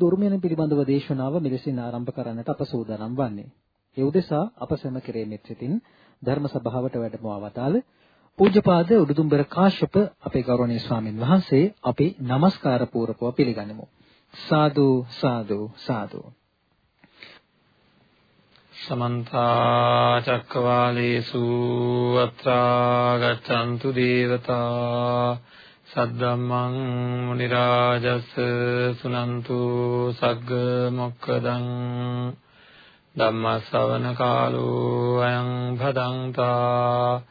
බෞද්ධ උරුමයන් පිළිබඳව දේශනාව මෙලෙසින් ආරම්භ කරන්නට අප සූදානම් වන්නේ. ඒ උදෙසා අප සැම කෙරේ මෙත්සිතින් ධර්ම සභාවට වැඩමවා වදාළ පූජ්‍යපාද උඩුදුම්බර කාශ්‍යප අපේ ගෞරවනීය ස්වාමින් වහන්සේ අපි নমස්කාර පූර්වකව පිළිගනිමු. සාදු සාදු සාදු සමන්ත චක්කවාලේසු අත්‍රා ගච්ඡන්තු දේවතා සද්දම්මං මුනි රාජස් සුනන්තු සග්ග මොක්කදං ධම්ම ශ්‍රවණ කාලෝ අයං භදංතා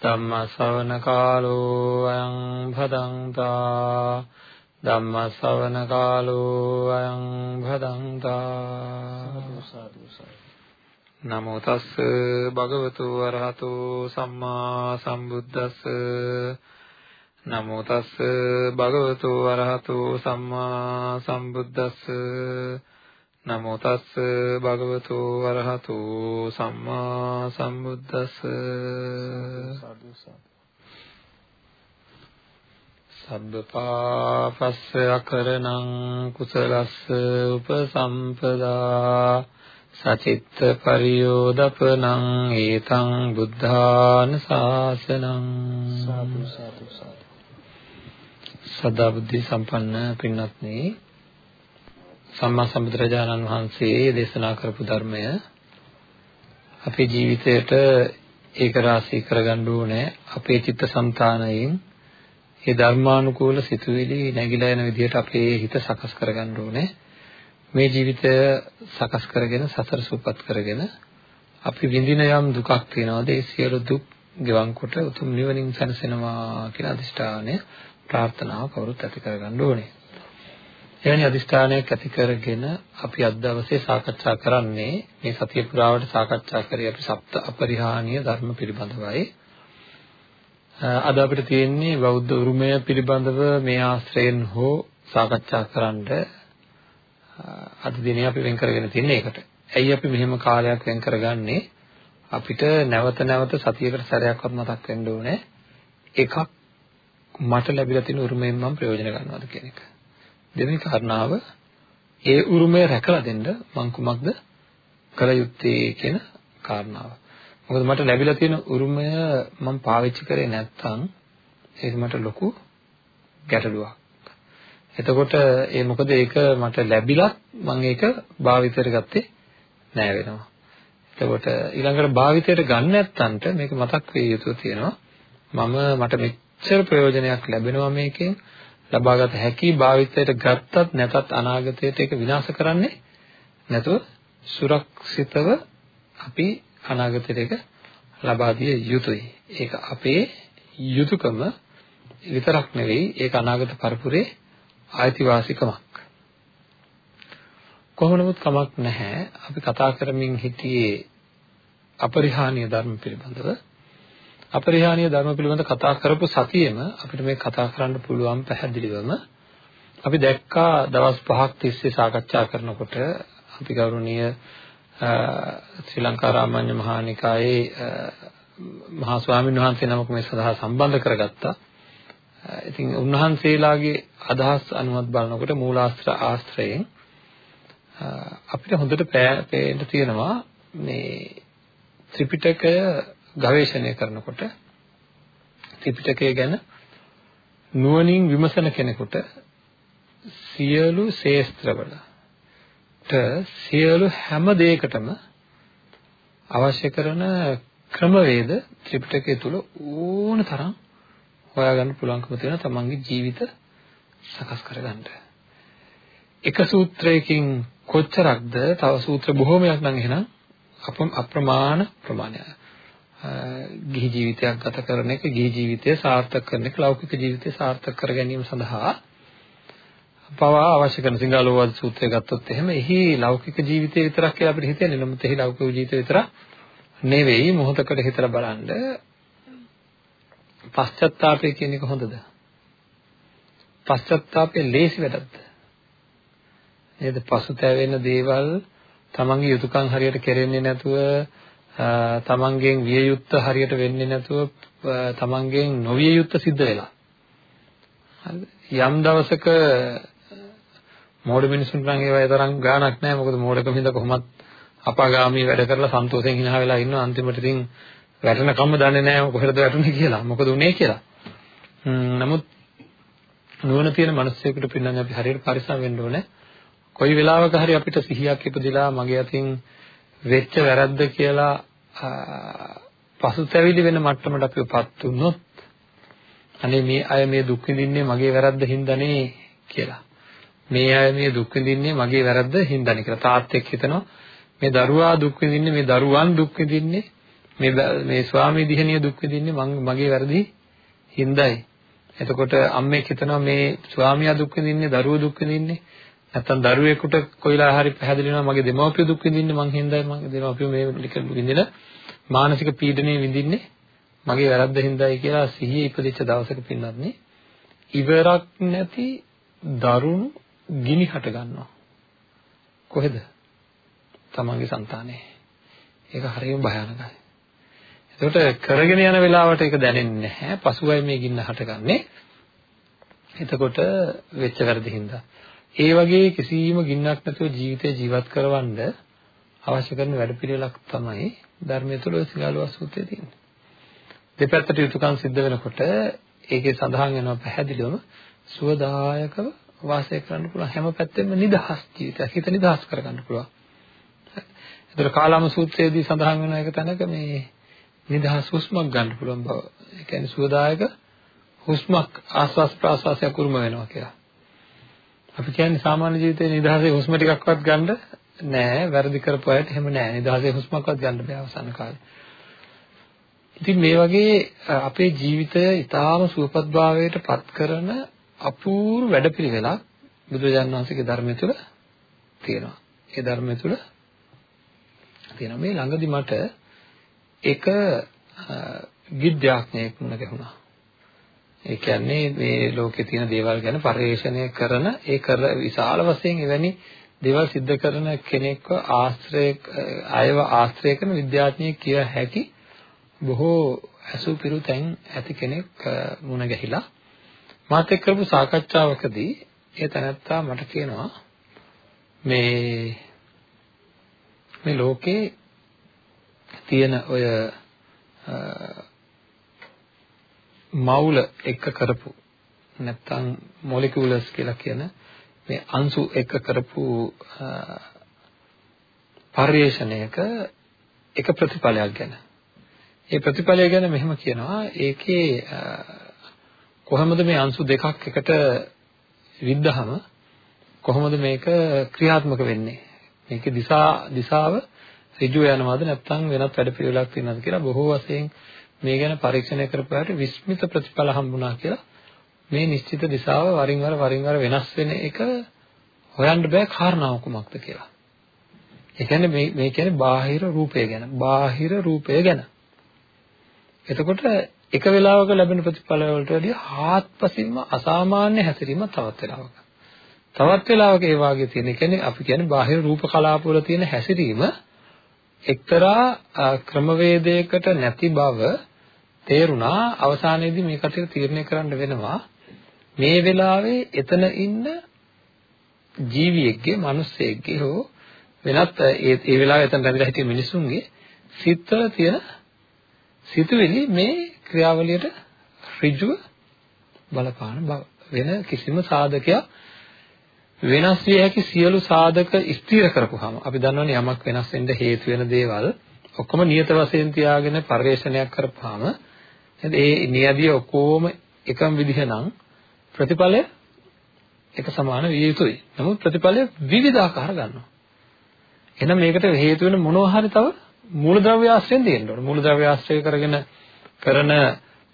ධම්ම ශ්‍රවණ කාලෝ අයං භදංතා ධම්ම ශ්‍රවණ කාලෝ අයං භදංතා නමෝ තස්ස භගවතු වරහතෝ සම්මා සම්බුද්දස්ස නමෝ තස්ස භගවතු වරහතෝ සම්මා සම්බුද්දස්ස. නමෝ තස්ස භගවතු වරහතෝ සම්මා සම්බුද්දස්ස. සබ්බපාපස්ස අකරණං කුසලස්ස උපසම්පදා. සචිත්ත පරියෝදපනං ඒතං බුද්ධාන ශාසනං සාදු සාදු සාදු සදා බුද්ධි සම්පන්න පින්වත්නි සම්මා සම්බුදුරජාණන් වහන්සේ දේශනා කරපු ධර්මය අපේ ජීවිතයට ඒක රාශී කරගන්න ඕනේ. අපේ චිත්තසංතානයෙන් ඒ ධර්මානුකූල සිතුවිලි නැగిලා යන විදිහට අපේ හිත සකස් කරගන්න ඕනේ. මේ ජීවිතය සකස් කරගෙන සසර සූපත් කරගෙන අපි විඳින යම් දුකක් තියෙනවාද ඒ සියලු දුක් ගෙවන් කොට උතුම් නිවනින් සැනසෙනවා කියන අදිෂ්ඨානය ප්‍රාර්ථනාව කවුරුත් ඇති කරගන්න ඕනේ. එවැනි අදිෂ්ඨානයක් ඇති කරගෙන අපි අද දවසේ සාකච්ඡා කරන්නේ මේ සතිය පුරාවට සාකච්ඡා කරේ අපි සප්ත අපරිහානීය ධර්ම පිළිබඳවයි. අද අපිට තියෙන්නේ බෞද්ධ උරුමය පිළිබඳව මේ ආශ්‍රයෙන් හෝ සාකච්ඡා කරන්න අද දිනේ අපි වෙන් කරගෙන තින්නේ ඒකට. ඇයි අපි මෙහෙම කාලයක් වෙන් කරගන්නේ? අපිට නැවත නැවත සතියකට සැරයක්වත් මතක් වෙන්න ඕනේ. එකක් මට ලැබිලා තියෙන උරුමයෙන් මම ප්‍රයෝජන ගන්නවද කියන එක. දෙවෙනි කාරණාව ඒ උරුමය රැකලා දෙන්න මම කුමක්ද කළ යුත්තේ කියන කාරණාව. මොකද මට ලැබිලා තියෙන උරුමය මම පාවිච්චි කරේ නැත්නම් ඒක මට ලොකු ගැටලුවක්. එතකොට ඒ මොකද ඒක මට ලැබිලත් මම ඒක භාවිතයට ගත්තේ නෑ වෙනවා. එතකොට ඊළඟට භාවිතයට ගන්න නැත්තන්ට මේක මතක් වෙ යුතු තියෙනවා. මම මට මෙච්චර ප්‍රයෝජනයක් ලැබෙනවා මේකෙන් ලබාගත හැකි භාවිතයට ගත්තත් නැතත් අනාගතයට ඒක විනාශ කරන්නේ නැතුව සුරක්ෂිතව අපි අනාගතයට ඒක ලබා දිය යුතුයි. ඒක අපේ යුතුයකම විතරක් නෙවෙයි ඒක අනාගත පරපුරේ අයිතිවාසිකමක්. කොහොම නමුත් කමක් නැහැ. අපි කතා කරමින් හිටියේ අපරිහානීය ධර්ම පිළිබඳව. අපරිහානීය ධර්ම පිළිබඳ කතා කරපු සතියෙම අපිට මේ කතා කරන්න පුළුවන් පැහැදිලිවම අපි දැක්කා දවස් 5ක් තිස්සේ සාකච්ඡා කරනකොට අපි ගෞරවනීය ශ්‍රී ලංකා රාමඤ්ඤ මහානිකායේ මහා ස්වාමීන් වහන්සේ නමක් මේ සඳහා සම්බන්ධ කරගත්තා. ඉතින් උන්වහන්සේලාගේ අදහස් අනුවත් බලනකොට මූලාස්ත්‍ර ආශ්‍රයෙන් අපිට හොඳට පේන්න තියෙනවා මේ ත්‍රිපිටකය ගවේෂණය කරනකොට ත්‍රිපිටකය ගැන නුවණින් විමසන කෙනෙකුට සියලු ශේස්ත්‍රවලට සියලු හැම දෙයකටම අවශ්‍ය කරන ක්‍රමවේද ත්‍රිපිටකය තුල ඕන තරම් හොයාගන්න පුළුවන්කම තියෙන තමන්ගේ ජීවිත සකස් කරගන්න. එක සූත්‍රයකින් කොච්චරක්ද තව සූත්‍ර බොහෝමයක් නම් එහෙනම් අප්‍රමාණ ප්‍රමාණයක්. ගිහි ජීවිතයක් ගත කරන එක ගිහි ජීවිතය සාර්ථක කරන එක ලෞකික ජීවිතය සාර්ථක කර ගැනීම සඳහා පවා අවශ්‍ය කරන සිංහලෝවාද සූත්‍රය ගත්තොත් එහෙම එහි ලෞකික ජීවිතය විතරක් කියලා අපිට හිතෙන්නේ නමුත් එහි ලෞකික ජීවිතය විතරක් නෙවෙයි මොහොතකට හිතලා බලන්න පශ්චත්තාපය කියන එක හොඳද? පශ්චත්තාපය ලේසි වැඩක්ද? නේද? පසුතැවෙන දේවල් තමන්ගේ යුතුයකම් හරියට කෙරෙන්නේ නැතුව තමන්ගෙන් විය යුත්ත හරියට වෙන්නේ නැතුව තමන්ගෙන් නොවිය යුත්ත සිද්ධ වෙලා. හරිද? යම් දවසක මෝඩ මිනිසුන්ට නම් ඒවා තරම් ගාණක් නැහැ. මොකද මෝඩකම හින්දා කොහොමත් අපාගාමී වැඩ කරලා සන්තෝෂයෙන් hina වෙලා ඉන්නවා. අන්තිමට ඉතින් වැටෙන කම දන්නේ නැහැ කොහෙද වැටුනේ කියලා. මොකද උනේ කියලා. නමුත් නුවණ තියෙන මිනිස්සුෙකුට පින්නන්නේ අපි හරියට පරිස්සම් වෙන්න ඕනේ. කොයි වෙලාවක හරි අපිට සිහියක් ඉපදිලා මගේ අතින් වෙච්ච වැරද්ද කියලා පසුතැවිලි වෙන මට්ටමට අපිපත් වුණොත් අනේ මේ අය මේ දුක් විඳින්නේ මගේ වැරද්ද හින්දානේ කියලා. මේ අය මේ දුක් විඳින්නේ මගේ වැරද්ද හින්දානේ කියලා. තාත්තෙක් හිතනවා මේ දරුවා දුක් විඳින්නේ මේ දරුවන් දුක් විඳින්නේ මේ මේ ස්වාමී දිහණිය දුක් විඳින්නේ මගේ වැරදි හින්දායි. එතකොට අම්මෙක් හිතනවා මේ ස්වාමියා දුක් විඳින්නේ දරුවෝ දුක් විඳින්නේ නැත්තම් දරුවෙකුට කොයිලා හරි පැහැදිලි වෙනවා මගේ දෙමව්පියෝ දුක් විඳින්නේ මං හින්දායි මගේ දෙමව්පියෝ මේ විඳින මානසික පීඩනය විඳින්නේ මගේ වැරද්ද හින්දායි කියලා සිහිය ඉපදිච්ච දවසක පින්නත් නේ. ඉවරක් නැති දරුණු ගිනි හට ගන්නවා. කොහෙද? තමන්ගේ సంతානේ. ඒක හරියම භයානකයි. එතකොට කරගෙන යන වෙලාවට ඒක දැනෙන්නේ නැහැ. පසුවයි මේ ගින්න හටගන්නේ. එතකොට වෙච්ච වැරදි හින්දා. ඒ වගේ කිසිම ගින්නක් නැතුව ජීවිතේ ජීවත් කරවන්න අවශ්‍ය කරන වැඩපිළිවෙලක් තමයි ධර්මයේ තුල ඔය සිගාලු අසුත්තේ තියෙන්නේ. දෙපැත්තට යුතුයකම් සිද්ධ වෙනකොට ඒකේ සඳහන් වෙනවා පැහැදිලිවම සුවදායකව වාසය කරන්න පුළුවන් හැම පැත්තෙම නිදහස් ජීවිතයක් හිත නිදහස් කරගන්න පුළුවන්. ඒතර කාලාම සූත්‍රයේදී සඳහන් වෙන එක තැනක මේ නිදහස් හුස්මක් ගන්න පුළුවන් බව. ඒ කියන්නේ සුවදායක හුස්මක් ආස්වාස් ප්‍රාස්වාසයක් උරුම වෙනවා කියලා. අපි කියන්නේ සාමාන්‍ය ජීවිතේ නිදහසේ හුස්ම ටිකක්වත් ගන්න නෑ වැරදි කරපු අයට එහෙම නෑ නිදහසේ හුස්මක්වත් ගන්න බෑ අවසාන කාලේ. ඉතින් මේ වගේ අපේ ජීවිතය ඊටාම සුවපත්භාවයට පත් කරන අපූර්ව වැඩපිළිවෙලක් බුදුරජාණන් වහන්සේගේ ධර්මය තුළ තියෙනවා. ඒ ධර්මය තුළ තියෙනවා. මේ ළඟදි මට එක විද්‍යාඥයෙක් මුණ ගැහුණා. ඒ කියන්නේ මේ ලෝකේ තියෙන දේවල් ගැන පරිශ්‍රණය කරන ඒ කර විශාල වශයෙන් එවැනි දේවල් सिद्ध කරන කෙනෙක්ව ආශ්‍රය අයව ආශ්‍රය කරන විද්‍යාඥයෙක් කිය හැකි බොහෝ අසුපිරු තැන් ඇති කෙනෙක් මුණ ගැහිලා මාත් එක්ක කරපු සාකච්ඡාවකදී ඒ තැනත්තා මට කියනවා මේ මේ ලෝකේ තියෙන ඔය මවුල එක කරපු නැත්තම් මොලිකියුලර්ස් කියලා කියන මේ අංශු එක කරපු පරිශ්‍රණයක එක ප්‍රතිඵලයක් ගැන. ඒ ප්‍රතිඵලය ගැන මෙහෙම කියනවා ඒකේ කොහොමද මේ අංශු දෙකක් එකට විද්දහම කොහොමද මේක ක්‍රියාත්මක වෙන්නේ? මේකේ දිශා දිශාව ඍජු යනවද නැත්නම් වෙනත් වැඩ පිළිවෙලක් තියෙනවද කියලා බොහෝ වශයෙන් මේ ගැන පරීක්ෂණය කරපුවාට විස්මිත ප්‍රතිඵල හම්බුණා කියලා මේ නිශ්චිත දිශාව වරින් වර වරින් වර වෙනස් වෙන එක හොයන්න බෑ කාරණාව කුමක්ද කියලා. ඒ කියන්නේ මේ මේ කියන්නේ බාහිර රූපය ගැන. බාහිර රූපය ගැන. එතකොට එක වෙලාවක ලැබෙන ප්‍රතිඵල වලට වඩා හාත්පසින්ම අසාමාන්‍ය හැසිරීමක් තවත් වෙලාවක. තවත් වෙලාවක ඒ වාගේ තියෙන. ඒ කියන්නේ අපි කියන්නේ බාහිර රූප කලාප වල තියෙන හැසිරීම එක්තරා ක්‍රමවේදයකට නැති බව තේරුණා අවසානයේදී මේ කටියට තීරණය කරන්න වෙනවා. මේ වෙලාවේ එතන ඉන්න ජීවියෙක්ගේ මිනිස්සෙක්ගේ හෝ වෙනත් ඒ ඒ වෙලාවේ එතන රැඳිලා හිටිය මිනිසුන්ගේ සිත්වල තියෙන සිතුවිලි මේ ක්‍රියාවලියට ඍජුව බලපාන බව. වෙන කිසිම සාධකයක් වෙනස් විය හැකි සියලු සාධක ස්ථිර කරපුවාම අපි දන්නවනේ යමක් වෙනස් වෙන්න හේතු වෙන දේවල් ඔක්කොම නියත වශයෙන් තියාගෙන පරිශ්‍රණයක් කරපුවාම ඒ නියදිය ඔක්කොම එකම විදිහ නම් ප්‍රතිඵලය එක සමාන විය යුතුයි. නමුත් ප්‍රතිඵලය විවිධාකාර ගන්නවා. එහෙනම් මේකට හේතු වෙන මොනවා හරි තව මූලද්‍රව්‍ය ආශ්‍රයෙන් තියෙන්න ඕනේ. මූලද්‍රව්‍ය ආශ්‍රය කරගෙන කරන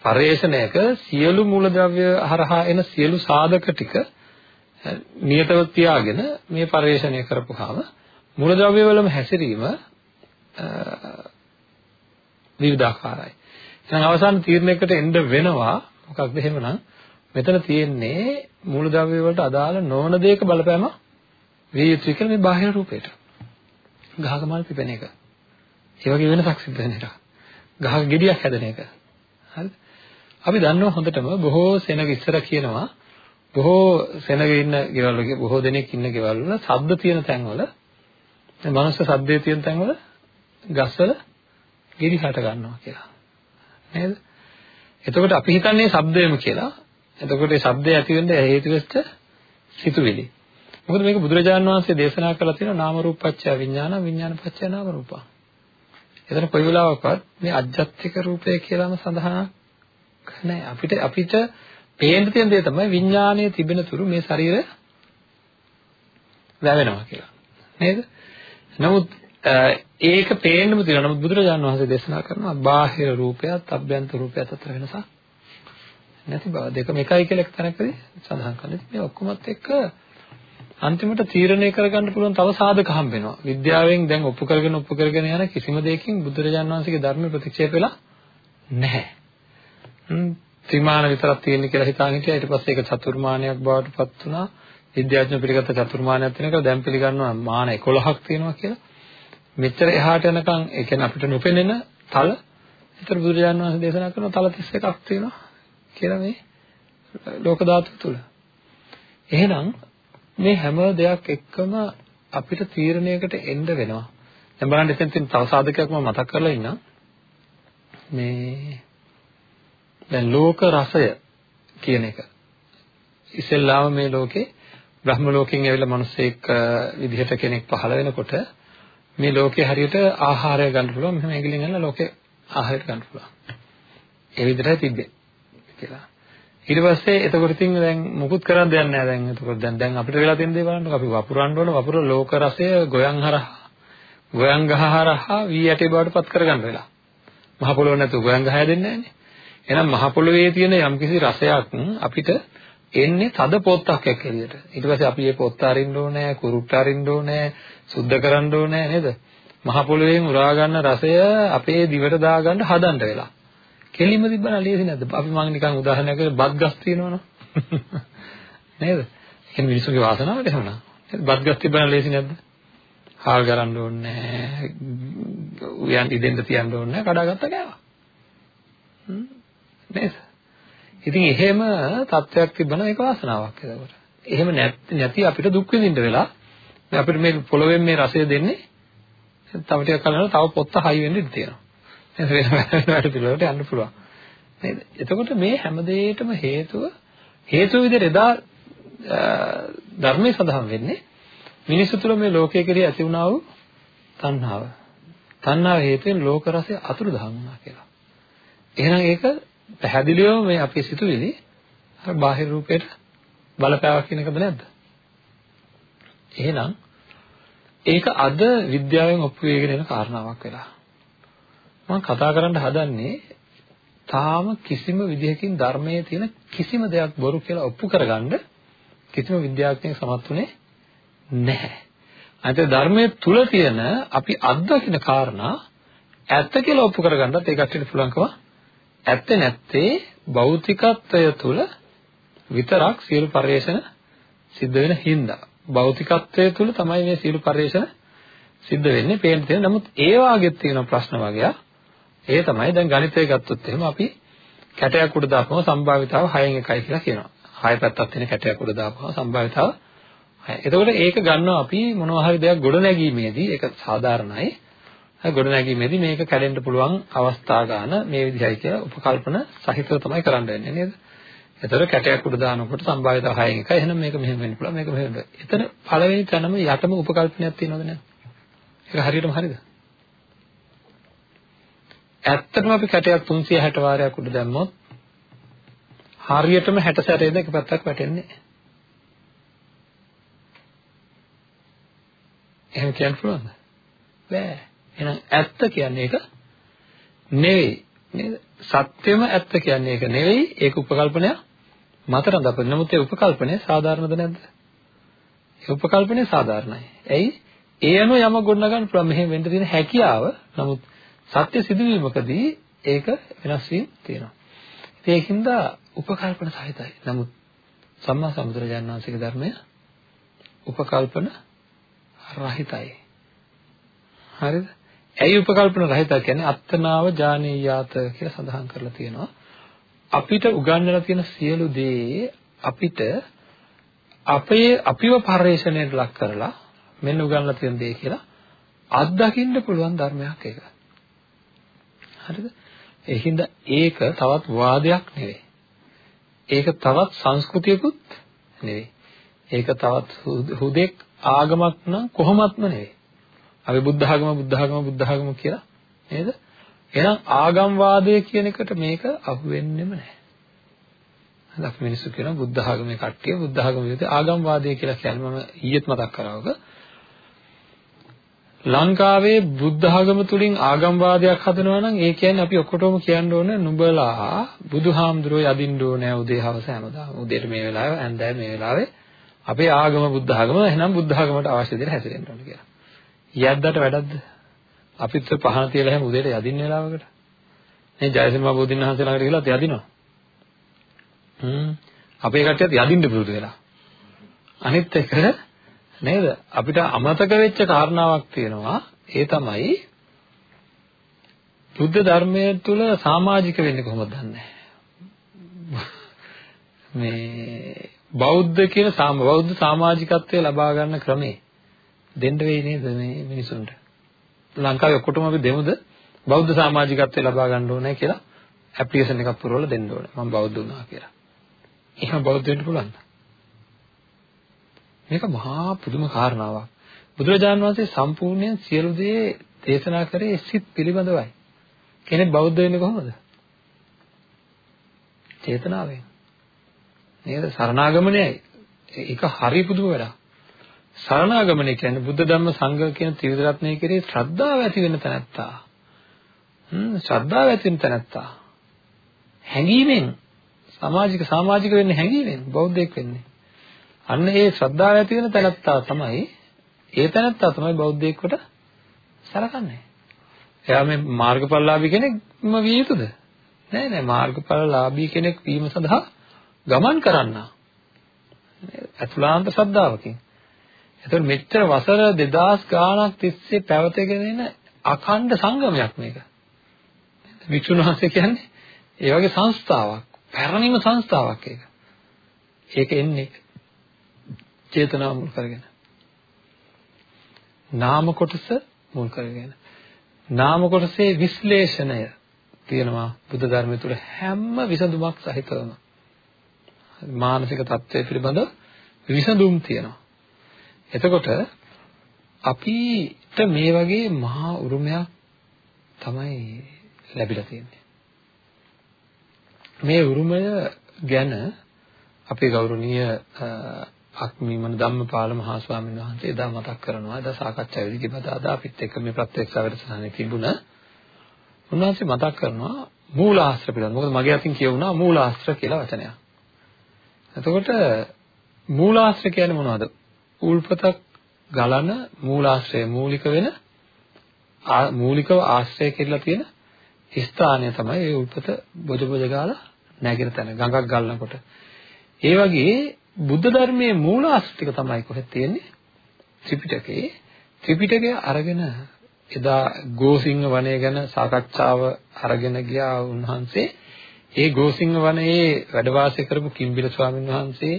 පරිශ්‍රණයක සියලු මූලද්‍රව්‍ය හරහා එන සියලු සාධක ටික නියතව තියාගෙන මේ පරිශ්‍රණය කරපුවාම මූලද්‍රව්‍ය වලම හැසිරීම විවිධාකාරයි. එහෙනම් අවසාන තීරණයකට එන්න වෙනවා මොකක්ද එහෙමනම් මෙතන තියෙන්නේ මූලද්‍රව්‍ය වලට අදාළ නොවන දෙයක බලපෑම විය යුතුයි කියලා මේ බාහිර රූපේට. ගහක මල් පිපෙන එක. ඒ වගේ වෙනසක් සිද්ධ වෙන එක. ගහක ගෙඩියක් හැදෙන එක. හරිද? අපි දන්නවා හොඳටම බොහෝ සෙනග ඉස්සර කියනවා බොහෝ සෙනග ඉන්න ගෙවල් වල බොහෝ දෙනෙක් ඉන්න ගෙවල් වල ශබ්ද තියෙන තැන්වල දැන් මනුස්ස ශබ්දයේ තියෙන තැන්වල ගස්වල ගිරි හට ගන්නවා කියලා. නේද? එතකොට අපි හිතන්නේ ශබ්දයම කියලා. එතකොට ඒ ශබ්දය ඇති වෙන්න හේතු වෙච්ච සිතුවිලි. මොකද මේක බුදුරජාණන් වහන්සේ දේශනා කරලා තියෙනවා නාම රූපච්ඡය විඥාන විඥාන පච්ඡය නාම රූප. එතන කොයි වෙලාවකවත් මේ අජ්ජත්තික රූපය කියලාම සඳහනක් නැහැ. අපිට අපිට පේන්න තියෙන දේ තමයි විඥානයේ තිබෙන තුරු මේ ශරීරය වැවෙනවා කියලා. නේද? නමුත් ඒක පේන්නම තියෙනවා. නමුත් බුදුරජාණන් වහන්සේ දේශනා කරනවා බාහිර රූපයත් අභ්‍යන්තර රූපයත් අතර වෙනසක් නැති බව. දෙකම එකයි කියලා එක් තැනකදී සඳහන් කරනවා. මේ ඔක්කොමත් එක්ක අන්තිමට තීරණය කරගන්න පුළුවන් තව සාධක හම්බ වෙනවා. විද්‍යාවෙන් දැන් ඔප්පු කරගෙන ඔප්පු කරගෙන යන කිසිම දෙයකින් බුදුරජාණන් වහන්සේගේ ධර්ම ප්‍රතික්ෂේප වෙලා නැහැ. ත්‍රිමාන විතරක් තියෙන කියලා හිතාගෙන හිටියා. ඊට පස්සේ ඒක චතුර්මානයක් බවට පත් වුණා. විද්‍යාඥයෝ පිළිගත්ත චතුර්මානයක් තියෙනකල් දැන් පිළිගන්නවා මාන 11ක් තියෙනවා කියලා. මෙච්චර එහාට යනකම් ඒ කියන්නේ අපිට නොපෙනෙන තල ඒතර බුදුරජාණන් වහන්සේ දේශනා කරන තල 31ක් තියෙනවා කියලා මේ ලෝක ධාතු තුල. එහෙනම් මේ හැම දෙයක් එක්කම අපිට තීරණයකට එන්න වෙනවා. දැන් බලන්න එතෙන් තියෙන තව සාධකයක් මම මතක් කරලා ඉන්නම්. මේ දැන් ලෝක රසය කියන එක. ඉස්සෙල්ලාම මේ ලෝකේ බ්‍රහ්ම ලෝකෙන් ඇවිල්ලා මිනිස්සෙක් විදිහට කෙනෙක් පහළ වෙනකොට මේ ලෝකේ හරියට ආහාරය ගන්න පුළුවන් මෙහෙම ඇඟිල්ලෙන් ඇනලා ලෝකේ ආහාරය ගන්න පුළුවන්. ඒ විදිහටයි තිබ්බේ කියලා. ඊට පස්සේ එතකොට ඉතින් දැන් මුකුත් කරන්න දෙයක් නැහැ දැන් එතකොට දැන් දැන් අපිට වෙලා තියෙන දේ බලන්නකො අපි වපුරන්න ඕන වපුර ලෝක රසය ගොයන් හරහා ගොයන් ගහ හරහා වී ඇටේ බවට පත් කරගන්න වෙලා. මහ පොළොව නැතුව ගොයන් ගහ හැදෙන්නේ නැහැනේ. එහෙනම් මහ පොළොවේ තියෙන යම්කිසි රසයක් අපිට එන්නේ තද පොත්තක් එක්ක එළියට. ඊට පස්සේ අපි මේ පොත්ත අරින්න ඕනේ, කුරුට්ට අරින්න ඕනේ, සුද්ධ කරන්න ඕනේ නේද? මහ පොළොවෙන් උරා ගන්න රසය අපේ දිවට දාගන්න හදන්න වෙලා. කෙලින්ම තිබ්බනම් ලේසි නැද්ද? අපි මම නිකන් උදාහරණයක් කරලා බත් ගස් තියෙනවනේ. නේද? කියන්නේ මිනිස්සුගේ වාසනාවට එහෙමනම්. බත් ගස් තිබ්බනම් ලේසි නැද්ද? හාල් ගරන්න ඕනේ නැහැ. උයන් ඉදෙන්න තියන්න ඕනේ නැහැ. කඩාගත්ත කෑවා. නේද? ඉතින් එහෙම තත්ත්වයක් තිබ්බනම් ඒක වාසනාවක් ඒකට. එහෙම නැති අපිට දුක් විඳින්න වෙලා අපිට මේ පොළොවෙන් මේ රසය දෙන්නේ තව ටිකක් කලකට තව පොත්ත හයි වෙන්න ඉඩ තියෙනවා. නේද? වෙන වැඩ පිළිවෙලට යන්න පුළුවන්. නේද? එතකොට මේ හැම දෙයකටම හේතුව හේතුව විදිහට එදා ධර්මයේ සඳහන් වෙන්නේ මිනිස්සු තුළ මේ ලෝකයේ කෙරෙහි ඇති වුණා වූ තණ්හාව. තණ්හාව හේතුවෙන් ලෝක රසය අතුරුදහන් වුණා කියලා. එහෙනම් ඒක පැහැදිලිවම මේ අපේ සිතුවිලි අර බාහිර රූපයට බලපෑවක් කියන එකද නැද්ද? එහෙනම් ඒක අද විද්‍යාවෙන් ඔප්පු වෙගෙන යන කාරණාවක් වෙලා. මම කතා කරන්න හදන්නේ තාම කිසිම විදිහකින් ධර්මයේ තියෙන කිසිම දෙයක් බොරු කියලා ඔප්පු කරගන්න කිසිම විද්‍යාඥයෙක් සමත් වුණේ නැහැ. අනිත් ධර්මයේ තුල තියෙන අපි අත්දකින කාරණා ඇත්ත කියලා ඔප්පු කරගන්නත් ඒ කට්ටියට පුළුවන්කම ඇත්තේ නැත්තේ භෞතිකත්වය තුල විතරක් සියලු පරිේශන සිද්ධ වෙන හින්දා භෞතිකත්වය තුල තමයි මේ සියලු පරිේශන සිද්ධ වෙන්නේ පේන්න තියෙන නමුත් ඒ වාගෙත් තියෙන ප්‍රශ්න වගේක් ඒ තමයි දැන් ගණිතය ගත්තොත් එහෙම අපි කැටයක් උඩ දාපුවම සම්භාවිතාව 6න් 1යි කියලා කියනවා. 6 පැත්තක් තියෙන කැටයක් උඩ දාපුවම සම්භාවිතාව 6. එතකොට ඒක ගන්නවා අපි මොනවා හරි දෙයක් ගොඩ නැගීමේදී ඒක සාධාරණයි. ගොඩ නැගීමේදී මේක කැඩෙන්න පුළුවන් අවස්ථා ගන්න මේ විදිහයි කියලා උපකල්පන සහිතව තමයි කරන්න වෙන්නේ නේද? එතකොට කැටයක් උඩ දානකොට සම්භාවිතාව 6න් 1යි. එහෙනම් මේක මෙහෙම වෙන්න පුළුවන් මේක මෙහෙම වෙන්න. එතන පළවෙනි තැනම යටම උපකල්පනයක් තියෙනවද නැද්ද? ඒක හරියටම හරියද? ඇත්තටම අපි කැටයක් 360 වාරයක් උඩ දැම්මොත් හරියටම 60 සැරේද එක පැත්තක් වැටෙන්නේ. එහෙම කියන්න පුළුවන්ද? බෑ. එහෙනම් ඇත්ත කියන්නේ ඒක නෙවෙයි. නේද? සත්‍යම ඇත්ත කියන්නේ ඒක නෙවෙයි. ඒක උපකල්පනයක් මත රඳපන. නමුත් ඒ උපකල්පනය සාධාරණද නැද්ද? ඒ උපකල්පනය සාධාරණයි. ඇයි? ඒ අනුව යම ගොඩනගන්න පුළුවන් මෙහෙම වෙන්න තියෙන හැකියාව. නමුත් සත්‍ය සිදුවීමකදී ඒක වෙනස් වීම තියෙනවා. ඉතින් ඒකින්ද උපකල්පන සහිතයි. නමුත් සම්මා සම්බුදුරජාණන් වහන්සේගේ ධර්මය උපකල්පන රහිතයි. හරිද? ඇයි උපකල්පන රහිත කියන්නේ අත්තනාව ජානීයාත කියලා සඳහන් කරලා තියෙනවා. අපිට උගන්වලා තියෙන සියලු දේ අපිට අපේ අපිව පරිශ්‍රණයට ලක් කරලා මෙන්න උගන්ලා තියෙන දේ කියලා අත්දකින්න පුළුවන් ධර්මයක් ඒක. හරිද? ඒකින්ද ඒක තවත් වාදයක් නෙවෙයි. ඒක තවත් සංස්කෘතියකුත් නෙවෙයි. ඒක තවත් හුදෙක් ආගමක් නම් කොහොමත්ම නෙවෙයි. අපි බුද්ධ ආගම බුද්ධ ආගම බුද්ධ ආගම කියලා නේද? එහෙනම් ආගම්වාදය කියන එකට මේක අහු වෙන්නෙම නැහැ. හරි අපි මිනිස්සු කියනවා බුද්ධ ආගමේ කට්ටිය බුද්ධ ආගම විදිහට ආගම්වාදය කියලා කියන්නේ මම ඊයේත් මතක් කරාවක ලංකාවේ බුද්ධ ආගම තුලින් ආගම්වාදයක් හදනවා නම් ඒ කියන්නේ අපි ඔක්කොටම කියන්න ඕන නුඹලා බුදුහාමුදුරුවෝ යදින්න ඕනේ උදේ හවස හැමදාම උදේට මේ වෙලාවේ ඇන්දෑ මේ වෙලාවේ අපේ ආගම බුද්ධ ආගම එහෙනම් බුද්ධ ආගමට අවශ්‍ය විදිහට හැසිරෙන්න ඕන කියලා. යද්දට වැඩක්ද? අපිත් පහන තියලා හැම උදේට යදින්න වෙලාවකට. මේ ජයසිංහ බෝධින් වහන්සේ ළඟට ගිහලා යදිනවා. හ්ම් අපේ කට්ටියත් යදින්න පුරුදු වෙලා. අනිත් එක නේද? අපිට අමතක වෙච්ච කාරණාවක් තියෙනවා. ඒ තමයි බුද්ධ ධර්මයේ තුල සමාජික වෙන්නේ කොහොමද දන්නේ මේ බෞද්ධ කියන සාම බෞද්ධ සමාජිකත්වය ලබා ගන්න ක්‍රමේ දෙන්න වෙයි නේද මේ මිනිසුන්ට ලංකාවේ ඔක්කොටම අපි දෙමුද බෞද්ධ සමාජිකත්වය ලබා ගන්න ඕනේ කියලා ඇප්ලිකේෂන් එකක් පුරවලා දෙන්න ඕනේ මම බෞද්ධ වුණා කියලා එහෙනම් බෞද්ධ වෙන්න පුළුවන්ද මේක මහා පුදුම කාරණාවක්. බුදුරජාණන් වහන්සේ සම්පූර්ණයෙන් සියලු දේ දේශනා කරේ සිත් පිළිබඳවයි. කෙනෙක් බෞද්ධ වෙන්නේ කොහොමද? චේතනාවෙන්. නේද? සරණාගමනයයි. ඒක හරි පුදුම වැඩක්. සරණාගමනය කියන්නේ බුද්ධ ධම්ම සංඝ කියන ත්‍රිවිධ රත්නය කෙරේ ශ්‍රද්ධාව ඇති වෙන තැනත්තා. හ්ම් ශ්‍රද්ධාව ඇති වෙන තැනත්තා. හැඟීමෙන් සමාජික සමාජික වෙන්නේ හැඟීමෙන් බෞද්ධයෙක් වෙන්නේ. අන්න ඒ ශ්‍රද්ධාව ඇති වෙන තැනත්තා තමයි ඒ තැනත්තා තමයි බෞද්ධයෙකුට සලකන්නේ. එයා මේ මාර්ගඵලලාභී කෙනෙක්ම විය යුතුද? නෑ නෑ මාර්ගඵලලාභී කෙනෙක් වීම සඳහා ගමන් කරන්නා. අතුලාන්ත ශ්‍රද්ධාවකින්. එතකොට මෙච්චර වසර 2000 ගාණක් තිස්සේ පැවතගෙන එන අඛණ්ඩ සංගමයක් මේක. වික්ෂුන් වහන්සේ කියන්නේ ඒ වගේ සංස්ථාවක්. පැරණිම සංස්ථාවක් ඒක. ඒක එන්නේ චේතනාව මුල් කරගෙන. නාම කොටස මුල් කරගෙන. නාම කොටසේ විශ්ලේෂණය තියෙනවා බුද්ධ ධර්මය තුළ හැම විසඳුමක් සහිතවම. මානසික தත්ත්වය පිළිබඳ විසඳුම් තියෙනවා. එතකොට අපිට මේ වගේ මහා උරුමයක් තමයි ලැබිලා තියෙන්නේ. මේ උරුමය ගැන අපේ ගෞරවනීය අක්මීමන ධම්මපාල මහා ස්වාමීන් වහන්සේ එදා මතක් කරනවා. එදා සාකච්ඡා වෙදිකේ බදාදා අපිත් එක්ක මේ ප්‍රත්‍යක්ෂ අවරසහනේ තිබුණ උන්වහන්සේ මතක් කරනවා මූලාශ්‍ර පිළිබඳව මොකද මගේ අතින් කියවුණා මූලාශ්‍ර කියලා වචනයක්. එතකොට මූලාශ්‍ර කියන්නේ මොනවද? උල්පතක් ගලන මූලාශ්‍රය මූලික වෙන මූලිකව ආශ්‍රය කෙරලා තියෙන ස්ථානය තමයි ඒ උල්පත බොජ බොජ ගාලා නැගින තැන ගඟක් ගලනකොට ඒ වගේ බුද්ධ ධර්මයේ මූලාශ්‍ර ටික තමයි කොහෙද තියෙන්නේ? ත්‍රිපිටකේ. ත්‍රිපිටකය අරගෙන එදා ගෝසිංහ වනය ගැන සාකච්ඡාව අරගෙන ගියා උන්වහන්සේ. ඒ ගෝසිංහ වනයේ වැඩ වාසය කරපු කිම්බිල ස්වාමීන් වහන්සේ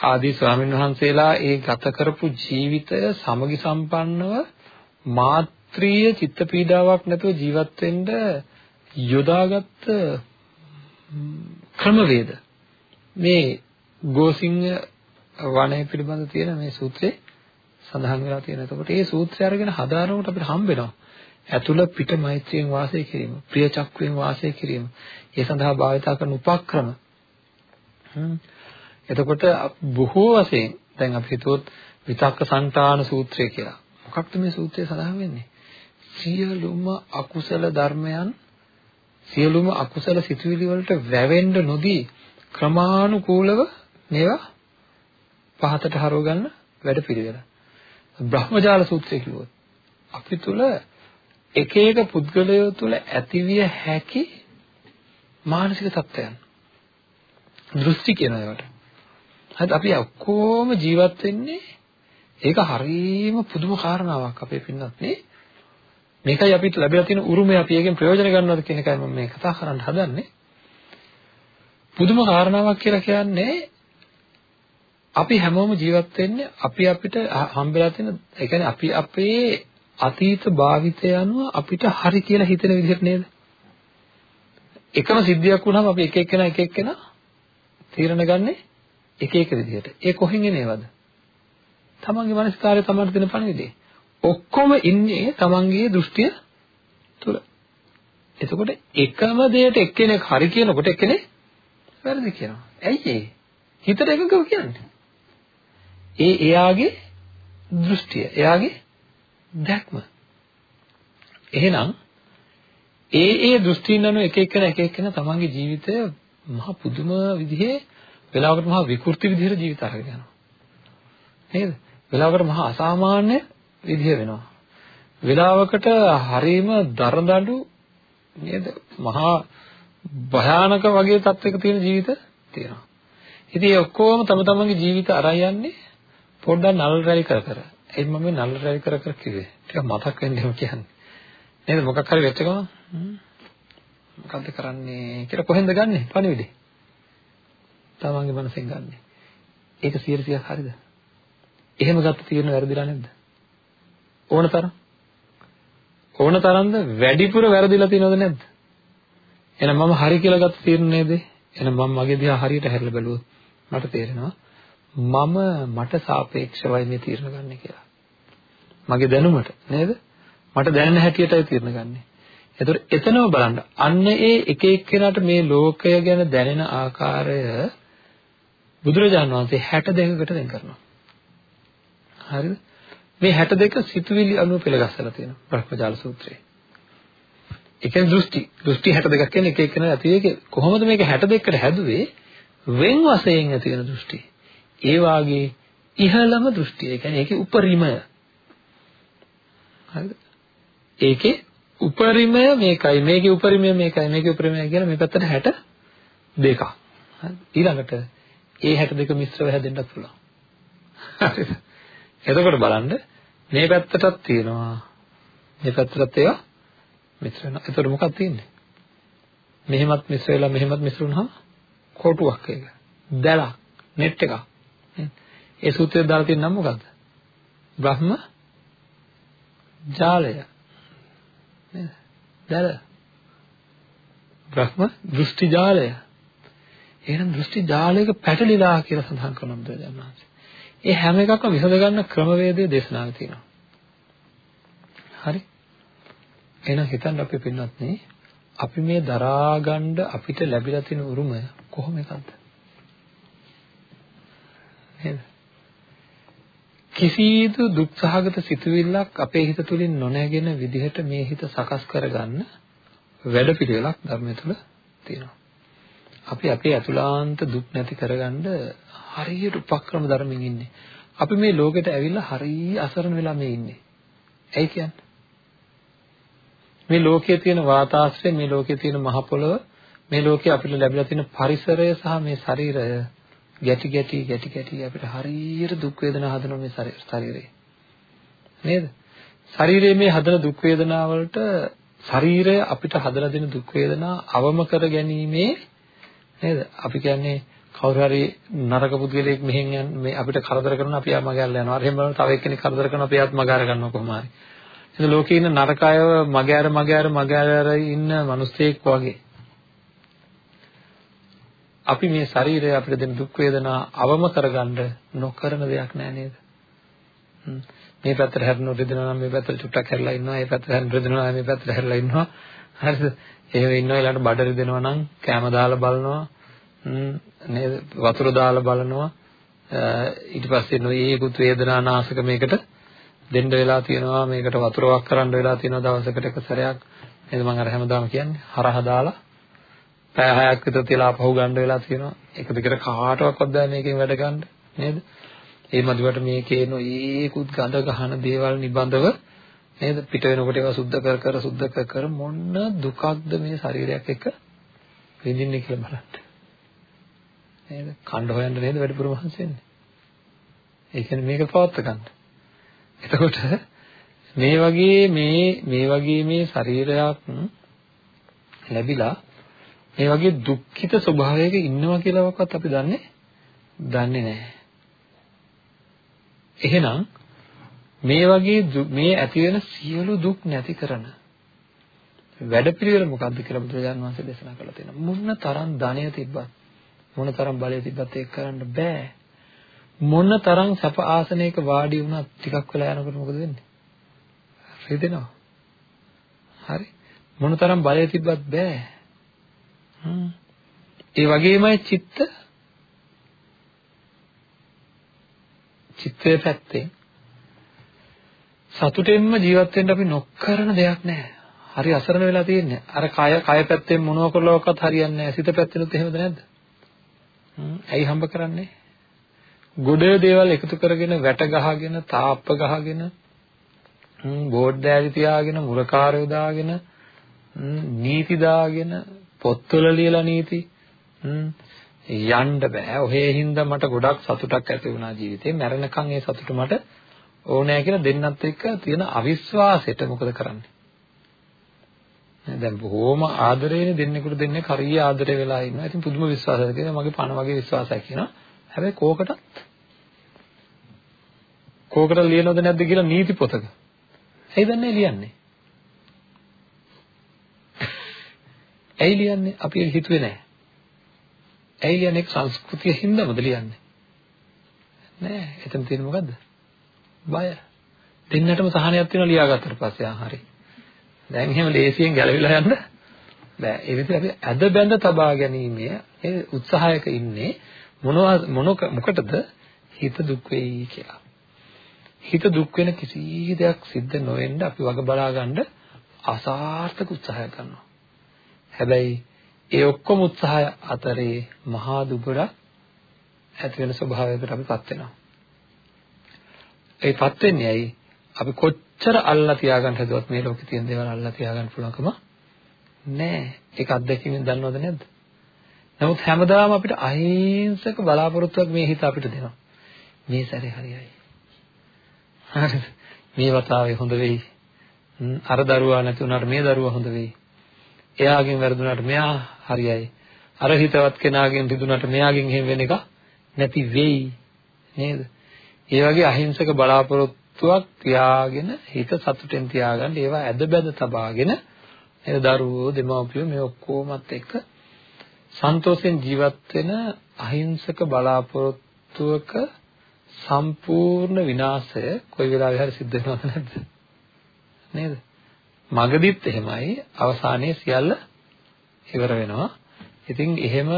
ආදී ස්වාමීන් වහන්සේලා ඒ ගත කරපු ජීවිතය සමගි සම්පන්නව මාත්‍රීය චිත්ත පීඩාවක් නැතුව ජීවත් වෙන්න යොදාගත්ත ක්‍රමවේද මේ ගෝසිංහ වනය පිළිබඳ තියෙන මේ සූත්‍රයේ සඳහන් වෙලා තියෙන. එතකොට මේ සූත්‍රය අරගෙන හදාරනකොට අපිට හම්බ වෙනවා. ඇතුළ පිට මෛත්‍රියෙන් වාසය කිරීම, ප්‍රිය චක්‍රයෙන් වාසය කිරීම, ඒ සඳහා භාවිතා කරන උපක්‍රම. එතකොට බොහෝ වශයෙන් දැන් අපි හිතුවොත් විතක්ක සංතාන සූත්‍රය කියලා. මොකක්ද මේ සූත්‍රයේ සඳහන් වෙන්නේ? සියලුම අකුසල ධර්මයන් සියලුම අකුසල සිතුවිලි වලට වැවෙන්න නොදී ක්‍රමානුකූලව මේවා පහතට හරව ගන්න වැඩ පිළිවෙල. බ්‍රහ්මජාල සූත්‍රය කිව්වොත් අපි තුල එක එක පුද්ගලයෝ තුල ඇතිවිය හැකි මානසික තත්ත්වයන් දෘෂ්ටි කියන ඒවාට. හරි අපි ඔක්කොම ජීවත් වෙන්නේ ඒක හරීම පුදුම කාරණාවක් අපේ පින්නත් නේ. මේකයි අපිට ලැබිලා තියෙන උරුමය අපි ඒකෙන් ප්‍රයෝජන ගන්නවද කියන එකයි මම මේ කතා කරන්න හදන්නේ. පුදුම කාරණාවක් කියලා කියන්නේ අපි හැමෝම ජීවත් වෙන්නේ අපි අපිට හම්බෙලා තියෙන ඒ කියන්නේ අපි අපේ අතීත භාවිතය අනුව අපිට හරි කියලා හිතෙන විදිහට නේද? එකම සිද්ධියක් වුණාම අපි එක එක්කෙනා එක එක්කෙනා තීරණ ගන්නේ එක එක විදිහට. ඒ කොහෙන් එනේවද? තමන්ගේ මනස්කාරය තමන්ට දෙන පණිවිඩේ. ඔක්කොම ඉන්නේ තමන්ගේ දෘෂ්ටිය තුල. එතකොට එකම දෙයට එක්කෙනෙක් හරි කියනකොට එක්කෙනෙක් වැරදි කියනවා. ඇයි ඒ? හිතට එකඟව කියන්නේ. ඒ එයාගේ දෘෂ්ටිය, එයාගේ දැක්ම. එහෙනම් ඒ ඒ දෘෂ්ටීන් අනුව එක එකන එක එකන තමන්ගේ ජීවිතය මහ පුදුම විදිහේ වෙලාවකට මහ විකෘති විදිහට ජීවිත අරගෙන යනවා. නේද? වෙලාවකට මහ අසාමාන්‍ය විදිහ වෙනවා. වෙලාවකට හරීම දරදඬු නේද? මහා භයානක වගේ තත්වයක තියෙන ජීවිත තියෙනවා. ඉතින් ඒ ඔක්කොම තම තමන්ගේ ජීවිත අරන් යන්නේ පොඩ්ඩක් නල් රැලි කර කර. ඒ මම මේ නල් රැලි කර කර කිව්වේ. ටික මතක් වෙන්න එහෙම කියන්නේ. නේද? මොකක් හරි වෙච්ච ගමන් මොකද්ද කරන්නේ කියලා කොහෙන්ද ගන්නෙ? පණිවිඩේ. තමන්ගේ මනසෙන් ගන්නෙ. ඒක 100%ක් හරිද? එහෙම ගත්ත තීරණ වැරදිලා නැද්ද? ඕන තරම්. ඕන තරම්ද වැඩිපුර වැරදිලා තියෙනවද නැද්ද? එහෙනම් මම හරි කියලා ගත්ත තීරණ නේද? එහෙනම් මම මගේ දිහා හරියට හැරිලා බැලුවොත් මට තේරෙනවා මම මට සාපේක්ෂවයි මේ තීරණ ගන්න කියලා. මගේ දැනුමට නේද? මට දැනෙන හැටියටයි තීරණ ගන්නෙ. එතකොට එතනම බලන්න අන්න ඒ එක එක්කෙනාට මේ ලෝකය ගැන දැනෙන ආකාරය බුදුරජාණන් වහන්සේ 62කට වෙන් කරනවා. හරිද? මේ 62 සිතුවිලි අනුව පෙළගස්සලා තියෙනවා බ්‍රහ්මජාල සූත්‍රයේ. ඒ කියන්නේ දෘෂ්ටි. දෘෂ්ටි 62ක් කියන්නේ එක එක්කෙනා ඇති වෙක කොහොමද මේක 62කට හැදුවේ? වෙන් වශයෙන් ඇති වෙන දෘෂ්ටි. ඒ වාගේ ඉහළම දෘෂ්ටිය. ඒ කියන්නේ ඒකේ උපරිමය. හරිද? ඒකේ උපරිමය මේකයි මේකේ උපරිමය මේකයි මේකේ උපරිමය කියලා මේ පැත්තට 62ක්. ඊළඟට ඒ 62 මිශ්‍රව හැදෙන්නත් පුළුවන්. හරිද? එතකොට බලන්න මේ පැත්තටත් තියෙනවා මේ පැත්තටත් ඒවා මිශ්‍ර වෙනවා. එතකොට මොකක්ද තියෙන්නේ? මෙහෙමත් මිශ්‍ර වෙලා මෙහෙමත් මිශ්‍ර වුණාම කොටුවක් ඒක. දැලක්, net එකක්. ඒ සූත්‍රය දාලා තියෙන නම මොකද්ද? බ්‍රහ්ම ජාලය. නේද? දැල. බ්‍රහ්ම දෘෂ්ටි ජාලය. එහෙනම් දෘෂ්ටි ජාලයක පැටලිලා කියලා සඳහන් කරනවා බුදුරජාණන් වහන්සේ. ඒ හැම එකක්ම විසඳ ගන්න ක්‍රමවේදය දේශනාවේ තියෙනවා. හරි? එහෙනම් හිතන්න අපි පින්නත් නේ අපි මේ දරා ගන්න අපිට ලැබිලා තියෙන උරුමය කොහොම එකක්ද? නේද? කිසිදු දුක්සහගත සිතුවිල්ලක් අපේ හිත තුලින් නොනැගෙන විදිහට මේ හිත සකස් කරගන්න වැඩපිළිවෙලක් ධර්මය තුල තියෙනවා. අපි අපේ අතුලාන්ත දුක් නැති කරගන්න හරියට උපක්‍රම ධර්මයෙන් ඉන්නේ. අපි මේ ලෝකෙට ඇවිල්ලා හරිය අසරණ වෙලා මේ ඉන්නේ. ඇයි කියන්නේ? මේ ලෝකයේ තියෙන වාතාශ්‍රය, මේ ලෝකයේ තියෙන මහ පොළොව, මේ ලෝකයේ අපිට ලැබිලා තියෙන පරිසරය සහ මේ ශරීරය ගැටි ගැටි ගැටි ගැටි අපිට හරියට දුක් වේදනා හදන මේ ශරීරය. නේද? ශරීරයේ මේ හදන දුක් වේදනා වලට ශරීරය අපිට හදලා දෙන දුක් වේදනා අවම කර ගැනීමේ නේද? අපි කියන්නේ කවුරු හරි නරක පුද්ගලයෙක් මෙහෙන් යන මේ අපිට කරදර කරන අපි ආ මගහැරලා යනවා. එහෙම බලන තව එක්කෙනෙක් කරදර කරන අපි ආත් මගහැර ගන්නවා කොහොම හරි. එහෙනම් ලෝකේ ඉන්න නරක අයව මගහැර මගහැර මගහැර ඉන්න මිනිස්සෙක් වගේ අපි මේ ශරීරය අපිට දෙන දුක් වේදනා අවම කරගන්න නොකරන දෙයක් නෑ නේද? මේ පැත්තට හැරෙනු රිදෙනවා නම් මේ පැත්තට චුට්ටක් හැරලා ඉන්නවා. මේ පැත්තට හැරෙනු රිදෙනවා මේ පැත්තට හැරලා ඉන්නවා. හරිද? එහෙම ඉන්නවා ඊළඟට බඩ රිදෙනවා නම් කැම දාලා බලනවා. නේද? වතුර දාලා බලනවා. ඊට පස්සේ නොයේකුත් වේදනා නාශක මේකට දෙන්න වෙලා තියෙනවා. මේකට වතුර වක් කරන්න වෙලා තියෙනවා දවසකට එක සැරයක්. නේද මම අර හැමදාම කියන්නේ හරහ දාලා පැය හයක් විතර තියලා අපහු ගන්න වෙලා තියෙනවා. ඒක දෙකට කාටවත් බෑ මේකෙන් වැඩ ගන්න නේද? ඒ මදුවට මේකේ නොයේකුත් ගඳ ගහන දේවල් නිබඳව නේද? පිට වෙනකොට ඒවා සුද්ධ කර කර සුද්ධ කර කර මොන දුකක්ද මේ ශරීරයක් එක්ක විඳින්නේ කියලා බලන්න. නේද? කණ්ඩ හොයන්න නේද වැඩිපුර මහන්සි වෙන්නේ. ඒ කියන්නේ මේක පවත් ගන්න. එතකොට මේ වගේ මේ මේ වගේ මේ ශරීරයක් ලැබිලා මේ වගේ දුක්ඛිත ස්වභාවයක ඉන්නවා කියලාවත් අපි දන්නේ දන්නේ නැහැ. එහෙනම් මේ වගේ මේ ඇති වෙන සියලු දුක් නැති කරන වැඩපිළිවෙල මොකක්ද කියලා බුදුරජාණන් වහන්සේ දේශනා කළා තියෙනවා. මොන තරම් ධනය තිබ්බත් මොන තරම් බලය තිබ්බත් ඒක කරන්න බෑ. මොන තරම් සැප ආසනයක වාඩි වුණත් ටිකක් වෙලා යනකොට මොකද වෙන්නේ? රිදෙනවා. හරි. මොන තරම් බලය තිබ්බත් බෑ. ඒ වගේමයි චිත්ත චිත්තයේ පැත්තේ සතුටෙන්ම ජීවත් වෙන්න අපි නොකරන දෙයක් නැහැ. හරි අසරණ වෙලා තියෙන්නේ. අර කය කය පැත්තෙන් මොනව කළාවත් හරියන්නේ නැහැ. සිත පැත්තෙනුත් එහෙමද නැද්ද? ඇයි හම්බ කරන්නේ? ගොඩ දේවල් එකතු කරගෙන වැට ගහගෙන තාප්ප ගහගෙන බෝඩ් දෑලි තියාගෙන මුරකාරයෝ දාගෙන නීති දාගෙන පොත්වල ලියලා නීති යන්න බෑ. ඔහේ හින්දා මට ගොඩක් සතුටක් ඇති වුණා ජීවිතේ. මැරෙනකන් ඒ සතුට මට ඕනෑ කියලා දෙන්නත් එක්ක තියෙන අවිශ්වාසයට මොකද කරන්නේ? දැන් බොහොම ආදරේනේ දෙන්නෙකුට දෙන්නේ හරිය ආදරේ වෙලා ඉන්නවා. ඉතින් පුදුම විශ්වාසයක් තියෙනවා. මගේ පණ වගේ විශ්වාසයක් කියනවා. හැබැයි කෝකටත් කෝකට ලියනවද නැද්ද කියලා නීති පොතක. ඇයි දන්නේ ලියන්නේ? ඇයි ලියන්නේ? අපි හිතුවේ නැහැ. ඇයි ලියන්නේ සංස්කෘතිය හින්දාමද ලියන්නේ? නෑ. එතන තියෙන්නේ මොකද්ද? බය. දෙන්නටම සහනයක් තියෙනවා ලියාගත්තට පස්සේ ආ හරි. දැන් එහෙම ලේසියෙන් ගැලවිලා යන්න බෑ. ඒ විදිහට අපි අද බැඳ තබා ගැනීමේ ඒ උත්සාහයක ඉන්නේ මොනවා මොකටද? හිත දුක් වෙයි කියලා. හිත දුක් වෙන කිසි දෙයක් සිද්ධ නොවෙන්න අපි වග බලා ගන්න අසාර්ථක උත්සාහය කරනවා. හැබැයි ඒ ඔක්කොම උත්සාහය අතරේ මහා දුබරක් ඇති වෙන ස්වභාවයකට අපිපත් වෙනවා. ඒපත් වෙන්නේ ඇයි? අපි කොච්චර අල්ලා තියාගන්න හදුවත් මේ ලෝකේ තියෙන දේවල් අල්ලා තියාගන්න පුළුවන්කම නැහැ. ඒක අත්දැකීමෙන් දන්නවද නැද්ද? නමුත් හැමදාම අපිට අහිංසක බලාපොරොත්තුවක් මේ හිත අපිට දෙනවා. මේ සැරේ හරියයි. හරිද? මේ වතාවේ හොඳ වෙයි. අර දරුවා නැති වුණාට මේ දරුවා හොඳ වෙයි. එයාගෙන් වැරදුනාට මෙයා හරියයි. අර හිතවත් කෙනාගෙන් රිදුනාට මෙයාගෙන් එහෙම වෙන එක නැති වෙයි. නේද? ඒ වගේ අහිංසක බලාපොරොත්තුවක් තියාගෙන හිත සතුටෙන් තියාගන්න ඒවා ඇද බැද තබාගෙන එන දරුවෝ දෙමව්පියෝ මේ ඔක්කොමත් එක්ක සන්තෝෂෙන් ජීවත් වෙන අහිංසක බලාපොරොත්තුවක සම්පූර්ණ විනාශය කොයි වෙලාවෙ හරි සිද්ධ වෙනවද නැද්ද? නේද? මගදිත් එහෙමයි. අවසානයේ සියල්ල ඉවර වෙනවා. ඉතින් එහෙම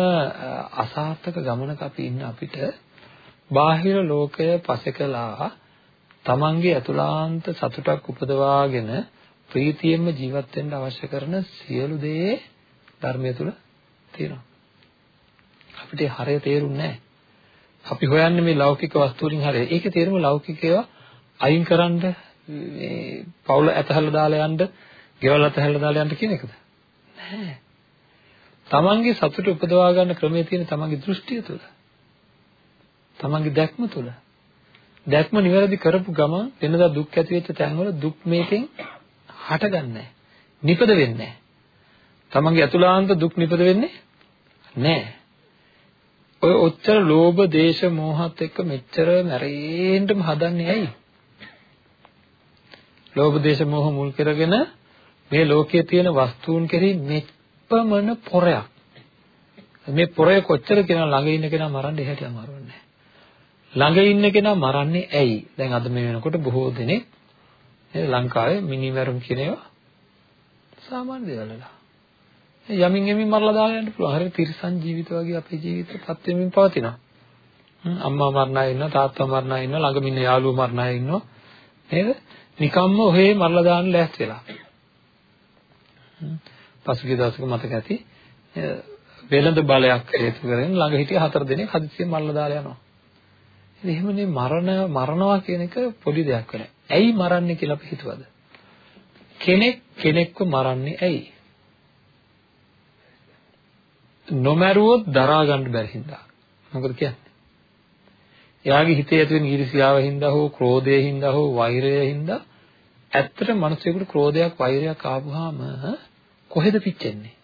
අසාර්ථක ගමනක අපි ඉන්න අපිට බාහිර ලෝකය පසෙකලා තමන්ගේ අතුලාන්ත සතුටක් උපදවාගෙන ප්‍රීතියෙන්ම ජීවත් වෙන්න අවශ්‍ය කරන සියලු දේ ධර්මය තුල තියෙනවා. අපිට හරය තේරුන්නේ අපි හොයන්නේ මේ ලෞකික වස්තු වලින් හරය. ඒකේ තේරුම ලෞකිකේව අයින් කරන්න මේ පවුල ඇතහැරලා දාලා යන්න, ගෙවල් ඇතහැරලා දාලා යන්න කියන එකද? නැහැ. තමන්ගේ සතුට උපදවා ගන්න ක්‍රමයේ තියෙන තමන්ගේ දෘෂ්ටිය තුළ. තමන්ගේ දැක්ම තුළ. දැක්ම නිවැරදි කරපු ගමන් වෙනදා දුක් ඇති වෙච්ච තැන්වල දුක් මේකෙන් හටගන්නේ නිපද වෙන්නේ තමන්ගේ අතුලාන්ත දුක් නිපද වෙන්නේ නැහැ. ඔය ඔච්චර ලෝභ දේශ මොහත් එක්ක මෙච්චර මැරෙන්නම හදන්නේ ඇයි? ලෝභ දේශ මොහ මුල් කරගෙන මේ ලෝකයේ තියෙන වස්තුන් කෙරෙහි මෙපමණ පොරයක්. මේ පොරය කොච්චර කෙනා ළඟ ඉන්න කෙනා මරන්න එහෙට අමාරුන්නේ ළඟ ඉන්න කෙනා මරන්නේ ඇයි? දැන් අද මේ වෙනකොට බොහෝ දෙනෙක් නේද ලංකාවේ මිනිමැරුම් කියන ඒවා සාමාන්‍ය දේවල් වල. යමින් යමින් මරලා දාලා යන්න පුළුවන්. හරියට තිරිසන් ජීවිත වගේ අපේ ජීවිතපත් වෙමින් පවතිනවා. අම්මා මරණ අය ඉන්නවා, තාත්තා මරණ අය ඉන්නවා, ළඟම ඉන්න යාළුවෝ මරණ අය ඉන්නවා. නේද? නිකම්ම ඔහේ මරලා දාන්න ලෑස්ති වෙලා. පසුගිය දවසක මතක ඇති වෙළඳ බලයක් හේතු කරගෙන ළඟ හිටිය හතර දෙනෙක් හදිස්සියෙන් මරලා දාලා යනවා. එහෙමනේ මරණ මරනවා කියන එක පොඩි දෙයක් වෙන. ඇයි මරන්නේ කියලා අපි හිතුවද? කෙනෙක් කෙනෙක්ව මරන්නේ ඇයි? නොමරුවොත් දරා ගන්න බැරි හින්දා. මොකද කියන්නේ? එයාගේ හිතේ ඇති වෙන ඊර්ෂ්‍යාව හින්දා හෝ ක්‍රෝධය හින්දා හෝ වෛරය හින්දා ඇත්තට මිනිස්සුෙකුට ක්‍රෝධයක් වෛරයක් ආවම කොහෙද පිච්චෙන්නේ?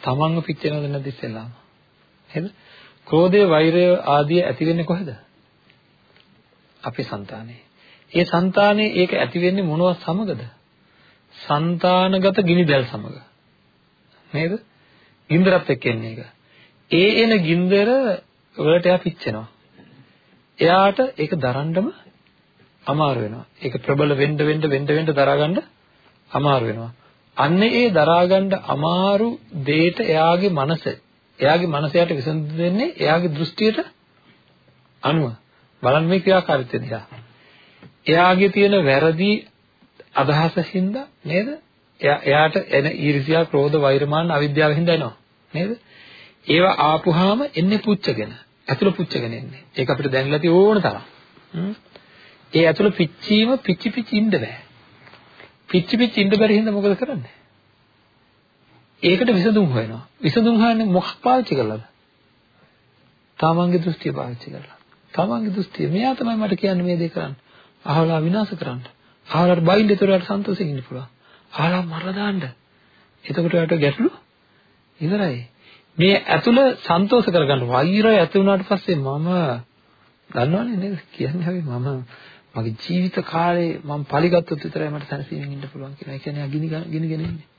තමන්ව පිච්චෙනවද නැද්ද ඉස්සෙල්ලාම? නේද? ක්‍රෝධය, වෛරය ආදී ඇති වෙන්නේ කොහෙද? අපේ సంతානේ. ඒ సంతානේ ඒක ඇති වෙන්නේ මොනවත් සමගද? సంతానගත ගිනිදැල් සමග. නේද? ගින්දරත් එක්ක එන්නේ ඒක. ඒ එන ගින්දර වලට එයා පිච්චෙනවා. එයාට ඒක දරන්නම අමාරු වෙනවා. ඒක ප්‍රබල වෙන්න වෙන්න වෙන්න වෙන්න දරාගන්න අමාරු වෙනවා. අන්න ඒ දරාගන්න අමාරු දෙයට එයාගේ මනස එයාගේ මනස යට විසඳෙන්නේ එයාගේ දෘෂ්ටියට අනුව. බලන්න මේ ක්‍රියාකාරීත්වය දිහා. එයාගේ තියෙන වැරදි අදහසින්ද නේද? එයාට එන ඊර්ෂ්‍යා, ක්‍රෝධ, වෛරමාන, අවිද්‍යාව හින්දා එනවා. නේද? ඒවා ආපුහාම එන්නේ පුච්චගෙන. ඇතුළ පුච්චගෙන එන්නේ. ඒක අපිට දැනලා තියෙ ඕන තරම්. ඒ ඇතුළ පිච්චීම පිච්චි පිච්චි ඉන්න බෑ. පිච්චි පිච්චි ඉන්න බැරි හින්දා මොකද කරන්නේ? ඒකට විසඳුම් හොයනවා. විසඳුම් හොයන්නේ මොකක් පාවිච්චි කරලාද? තමන්ගේ දෘෂ්ටිය පාවිච්චි කරලා. තමන්ගේ දෘෂ්ටිය මෙයා තමයි මට කියන්නේ මේ දේ කරන්න. අහවලා විනාශ කරන්න. අහවලාට බයින්ද ඒතරට සන්තෝෂයෙන් ඉන්න පුළුවන්. අහලා මරලා දාන්න. එතකොට යාට ගැටලු ඉවරයි. මේ ඇතුළ සන්තෝෂ කරගන්න වෛරය ඇති වුණාට පස්සේ මම දන්නවනේ නේද කියන්නේ හැබැයි මම මගේ ජීවිත කාලේ මම පරිගත්තොත් විතරයි මට සැනසීමෙන් ඉන්න පුළුවන් කියලා. ඒ කියන්නේ ගිනි ගිනිගෙන ඉන්නේ.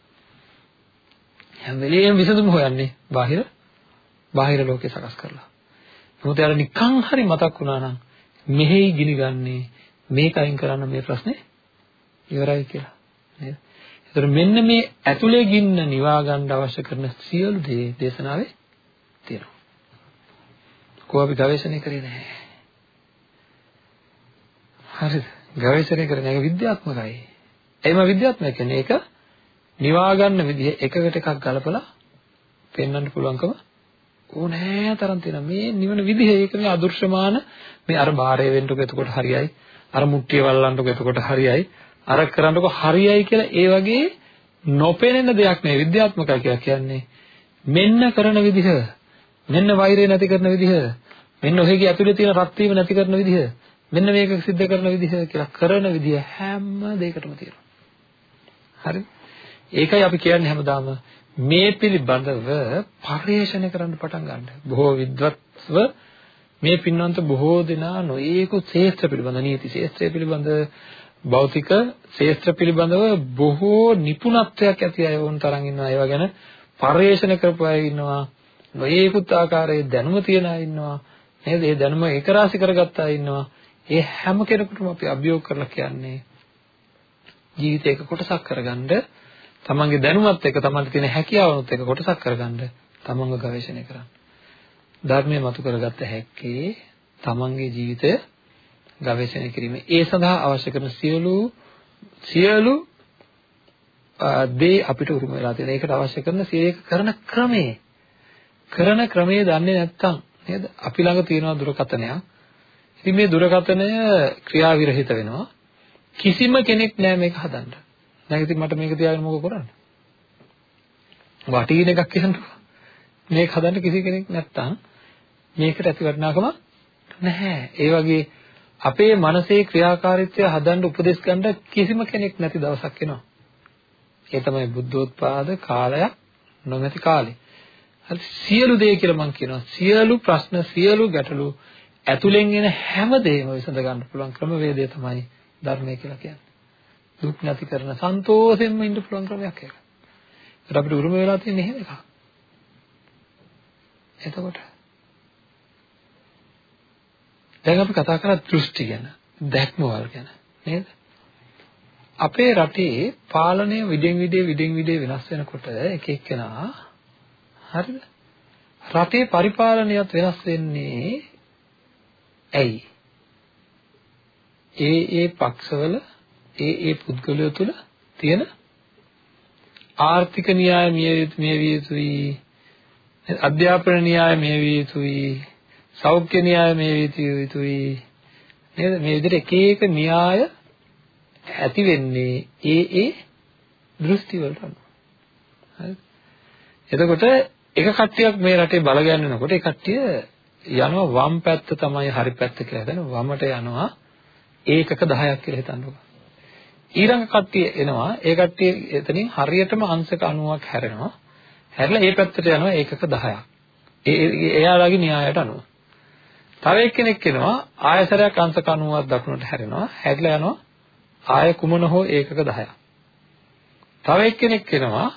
හැම වෙලේම විසඳුම හොයන්නේ බාහිර බාහිර ලෝකේ සකස් කරලා. මොකද යාර නිකන් හරි මතක් වුණා නම් මෙහෙයි ගිනි ගන්නේ මේක අයින් කරන්න මේ ප්‍රශ්නේ ඉවරයි කියලා. නේද? ඒතර මෙන්න මේ ඇතුලේ ගින්න නිවා ගන්න අවශ්‍ය කරන සියලු දේ දේශනාවේ තියෙනවා. කොහොම අපි ගවේෂණය කරේ නැහැ. හරිද? ගවේෂණය කරන එක විද්‍යාත්මකයි. එයිම විද්‍යාත්මක කියන්නේ ඒක නිවා ගන්න විදිහ එකකට එකක් ගලපලා පෙන්වන්න පුළුවන්කම ඕනෑ තරම් තියෙනවා. මේ නිවන විදිහ ඒක මේ අදෘශ්‍යමාන මේ අර බාරය වෙන්නකො එතකොට හරියයි. අර මුට්ටිය වල්ලන්නකො එතකොට හරියයි. අර කරන්නකො හරියයි කියලා ඒ වගේ නොපෙනෙන දෙයක් නේ විද්‍යාත්මකයි කියලා කියන්නේ. මෙන්න කරන විදිහ. මෙන්න වෛරය නැති කරන විදිහ. මෙන්න ඔහෙගේ ඇතුලේ තියෙන රත් වීම නැති කරන විදිහ. මෙන්න මේක සිද්ධ කරන විදිහ කියලා කරන විදිහ හැම දෙයකටම තියෙනවා. හරිද? ඒකයි අපි කියන්නේ හැමදාම මේ පිළිබඳව පරිශ්‍රණය කරන්න පටන් ගන්න. බොහෝ විද්වත්ව මේ පින්වන්ත බොහෝ දෙනා නොයේකුත් ශේත්‍ර පිළිබඳ නීති ශේත්‍රය පිළිබඳ භෞතික ශේත්‍ර පිළිබඳව බොහෝ නිපුණත්වයක් ඇති අය වුන් තරම් ඉන්නවා. ඒවා ගැන පරිශ්‍රණය කරපු අය ඉන්නවා. නොයේකුත් ආකාරයේ දැනුම තියන අය ඉන්නවා. නේද? ඒ දැනුම ඒකරාශි කරගත්ත අය ඉන්නවා. ඒ හැම කෙනෙකුටම අපි අභියෝග කරලා කියන්නේ ජීවිතේක කොටසක් කරගන්න තමන්ගේ දැනුමත් එක්ක තමන්ට තියෙන හැකියාවනුත් එක්ක කොටසක් කරගන්න තමන්ව ගවේෂණය කරන්න. ධර්මයේ මතු කරගත්ත හැක්කේ තමන්ගේ ජීවිතය ගවේෂණය කිරීම. ඒ සඳහා අවශ්‍ය කරන සියලු සියලු දේ අපිට උරුම වෙලා තියෙනවා. ඒකට අවශ්‍ය කරන සියයක කරන ක්‍රමේ කරන ක්‍රමයේ දන්නේ නැත්නම් නේද? අපි ළඟ තියෙන දුරකථනයක්. ඉතින් මේ දුරකථනය ක්‍රියාවිරහිත වෙනවා. කිසිම කෙනෙක් නෑ මේක හදන්න. දැන් ඉතින් මට මේක තියාගෙන මොකද කරන්නේ? වටින එකක් කියන්නකෝ. මේක හදන්න කිසි කෙනෙක් නැත්තම් මේකට ඇති වටිනාකම නැහැ. ඒ වගේ අපේ මනසේ ක්‍රියාකාරීත්වය හදන්න උපදෙස් ගන්න කිසිම කෙනෙක් නැති දවසක් එනවා. ඒ තමයි බුද්ධෝත්පාද කාලයක් නොමැති කාලේ. හරි සියලු දේ කියලා මම කියනවා. සියලු ප්‍රශ්න සියලු ගැටලු ඇතුලෙන් එන හැම දෙයක්ම විසඳ ගන්න පුළුවන් ක්‍රමවේදය තමයි ධර්මය කියලා කියන්නේ. දුක් නැති කරන සන්තෝෂයෙන්ම ඉන්න පුළුවන් ක්‍රමයක් ඒක. ඒත් අපිට උරුම වෙලා තියෙන එහෙම එකක්. එතකොට දැන් අපි කතා කරා දෘෂ්ටි ගැන, දැක්මවල් ගැන නේද? අපේ රටේ පාලනය විදෙන් විදේ විදෙන් විදේ වෙනස් වෙනකොට එක එක්කෙනා හරිද? රටේ පරිපාලනයත් වෙනස් වෙන්නේ ඇයි? ඒ ඒ පක්ෂවල ඒ ඒ පුද්ගලයෝ තුළ තියෙන ආර්ථික න්‍යාය මේ විය යුතුයි අධ්‍යාපන න්‍යාය මේ විය යුතුයි සෞඛ්‍ය න්‍යාය මේ විය යුතුයි. නේද? මේ විදිහට එක එක න්‍යාය ඇති වෙන්නේ ඒ ඒ දෘෂ්ටි වලට අනුව. හරි? එතකොට එක කට්ටියක් මේ රටේ බල ගන්නනකොට ඒ කට්ටිය යනවා වම් පැත්ත තමයි හරි පැත්ත කියලා හිතන වමට යනවා ඒකක 10ක් කියලා හිතන්නකෝ. ඊළඟ කට්ටිය එනවා ඒ කට්ටිය එතනින් හරියටම අංශක 90ක් හැරෙනවා හැරලා ඒ පැත්තට යනවා ඒකක 10ක් එයාලගේ න්‍යායයට අනුව. තව එක්කෙනෙක් එනවා ආයසරයක් අංශක 90ක් දකුණට හැරෙනවා. හැරිලා යනවා ආය කුමන හෝ ඒකක 10ක්. තව එක්කෙනෙක් එනවා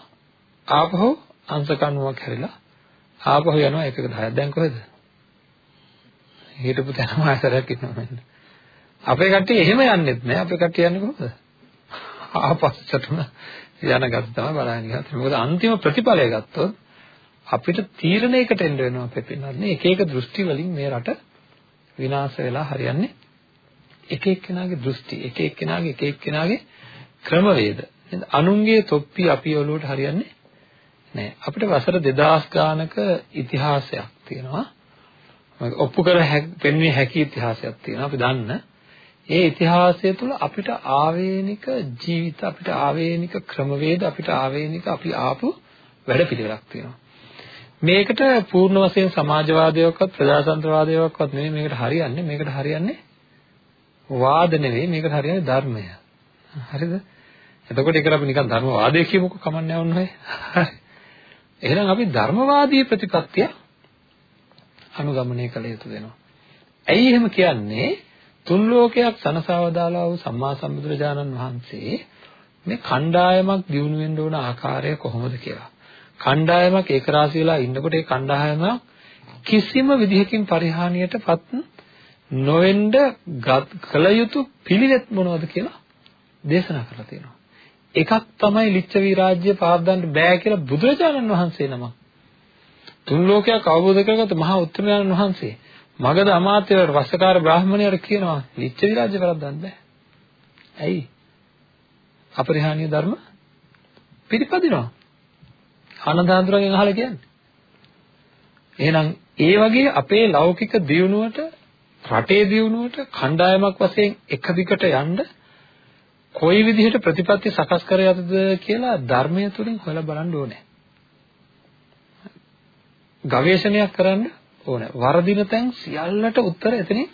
ආපහු අංශක 90ක් හැරිලා ආපහු යනවා ඒකක 10ක්. දැන් කොහෙද? හිටපු තැනම ආයසරයක් ඉන්නවා මෙන්න. අපේ කට්ටිය එහෙම යන්නෙත් නෑ. අපේ කට්ටිය යන්නේ කොහොමද? ආපස්සටම යන ගත්ත තමයි බලන්නේ ගත්තේ. මොකද අන්තිම ප්‍රතිඵලය ගත්තොත් අපිට තීරණයකට එන්න වෙනවා අපේ පින්නන්නේ එක එක දෘෂ්ටි වලින් මේ රට විනාශ වෙලා හරියන්නේ එක එක්කෙනාගේ දෘෂ්ටි එක එක්කෙනාගේ එක එක්කෙනාගේ ක්‍රමවේද. නේද? අනුන්ගේ තොප්පි අපි ඔළුවට හරියන්නේ නැහැ අපිට වසර 2000 ගානක ඉතිහාසයක් තියෙනවා. ඔප්පු කර පෙන්වීම හැකි ඉතිහාසයක් තියෙනවා. අපි දන්න ඒ ඉතිහාසය තුළ අපිට ආවේනික ජීවිත අපිට ආවේනික ක්‍රමවේද අපිට ආවේනික අපි ආපු වැඩපිළිවෙලක් තියෙනවා. මේකට පූර්ණ වශයෙන් සමාජවාදයක්වත් ප්‍රජාතන්ත්‍රවාදයක්වත් නෙමෙයි මේකට හරියන්නේ මේකට හරියන්නේ වාද නෙවෙයි මේකට හරියන්නේ ධර්මය. හරිද? එතකොට ඒකට අපි නිකන් ධර්මවාදය කියමුකෝ කමන්නේ වුණේ හරි. එහෙනම් අපි ධර්මවාදී ප්‍රතිපත්තිය අනුගමනය කළ යුතු වෙනවා. ඇයි එහෙම කියන්නේ? තුන් ලෝකයක් සනසවදාලා වූ සම්මා සම්බුදුරජාණන් වහන්සේ මේ කණ්ඩායමක් දියුණු වෙන්න ඕන ආකාරය කොහොමද කියලා. කණ්ඩායමක් ඒක රාශි වෙලා ඉන්නකොට ඒ කණ්ඩායම කිසිම විදිහකින් පරිහානියටපත් නොවෙන්න කළ යුතු පිළිවෙත් මොනවද කියලා දේශනා කරලා තියෙනවා. එකක් තමයි ලිච්ඡවි රාජ්‍ය පාවදන්න බෑ කියලා බුදුරජාණන් වහන්සේ නමක්. තුන් ලෝකයක් අවබෝධ කරගත්ත මහා උත්තමයන් වහන්සේ මගධ අමාත්‍යවරු වස්සකාර බ්‍රාහ්මණයර කියනවා නිච්ච විරාජ්‍ය වරද්දන්න බෑ. ඇයි? අපරිහානීය ධර්ම පිළිපදිනවා. ආනන්දාඳුරගෙන් අහලා කියන්නේ. එහෙනම් ඒ වගේ අපේ ලෞකික දියුණුවට රටේ දියුණුවට කණ්ඩායමක් වශයෙන් එක දිගට යන්න කොයි විදිහට ප්‍රතිපත්ති සකස් කර යතද කියලා ධර්මය තුලින් හොයලා බලන්න ඕනේ. ගවේෂණයක් කරන්න ඕනේ. වරදින තැන් සියල්ලට උත්තර එතනින්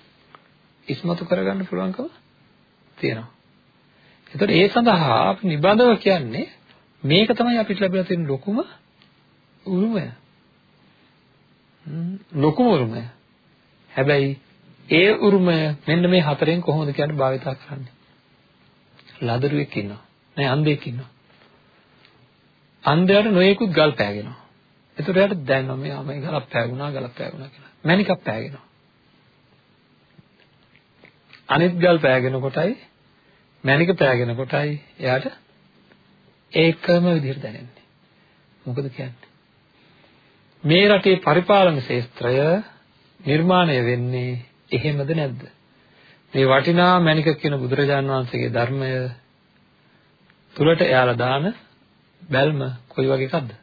ඉස්මතු කරගන්න පුළුවන්කම තියෙනවා. එතකොට ඒ සඳහා අපි නිබඳව කියන්නේ මේක තමයි අපිට ලැබිලා තියෙන ලොකුම උරුමය. ලොකුම උරුමය. හැබැයි ඒ උරුමය මෙන්න මේ හතරෙන් කොහොමද කියන්නේ භාවිතා කරන්නේ? ලදරුවෙක් ඉන්නවා. නෑ අන්ධයෙක් ඉන්නවා. අන්ධයාට නොයෙකුත් ගල් පෑගෙනවා. එතකොට එයාට දැනෙනවා මෙයා මේ ගලක් පෑගුණා ගලක් පෑගුණා කියලා. මණිකක් පෑගෙනවා. අනිත් ගල් පෑගෙන කොටයි මණික පෑගෙන කොටයි එයාට ඒකම විදිහට දැනෙන්නේ. මොකද කියන්නේ? මේ රටේ පරිපාලන ශාස්ත්‍රය නිර්මාණය වෙන්නේ එහෙමද නැද්ද? මේ වටිනා මණික කියන බුදුරජාන් වහන්සේගේ ධර්මය තුලට එයාලා දාන බැල්ම කොයි වගේ එකක්ද?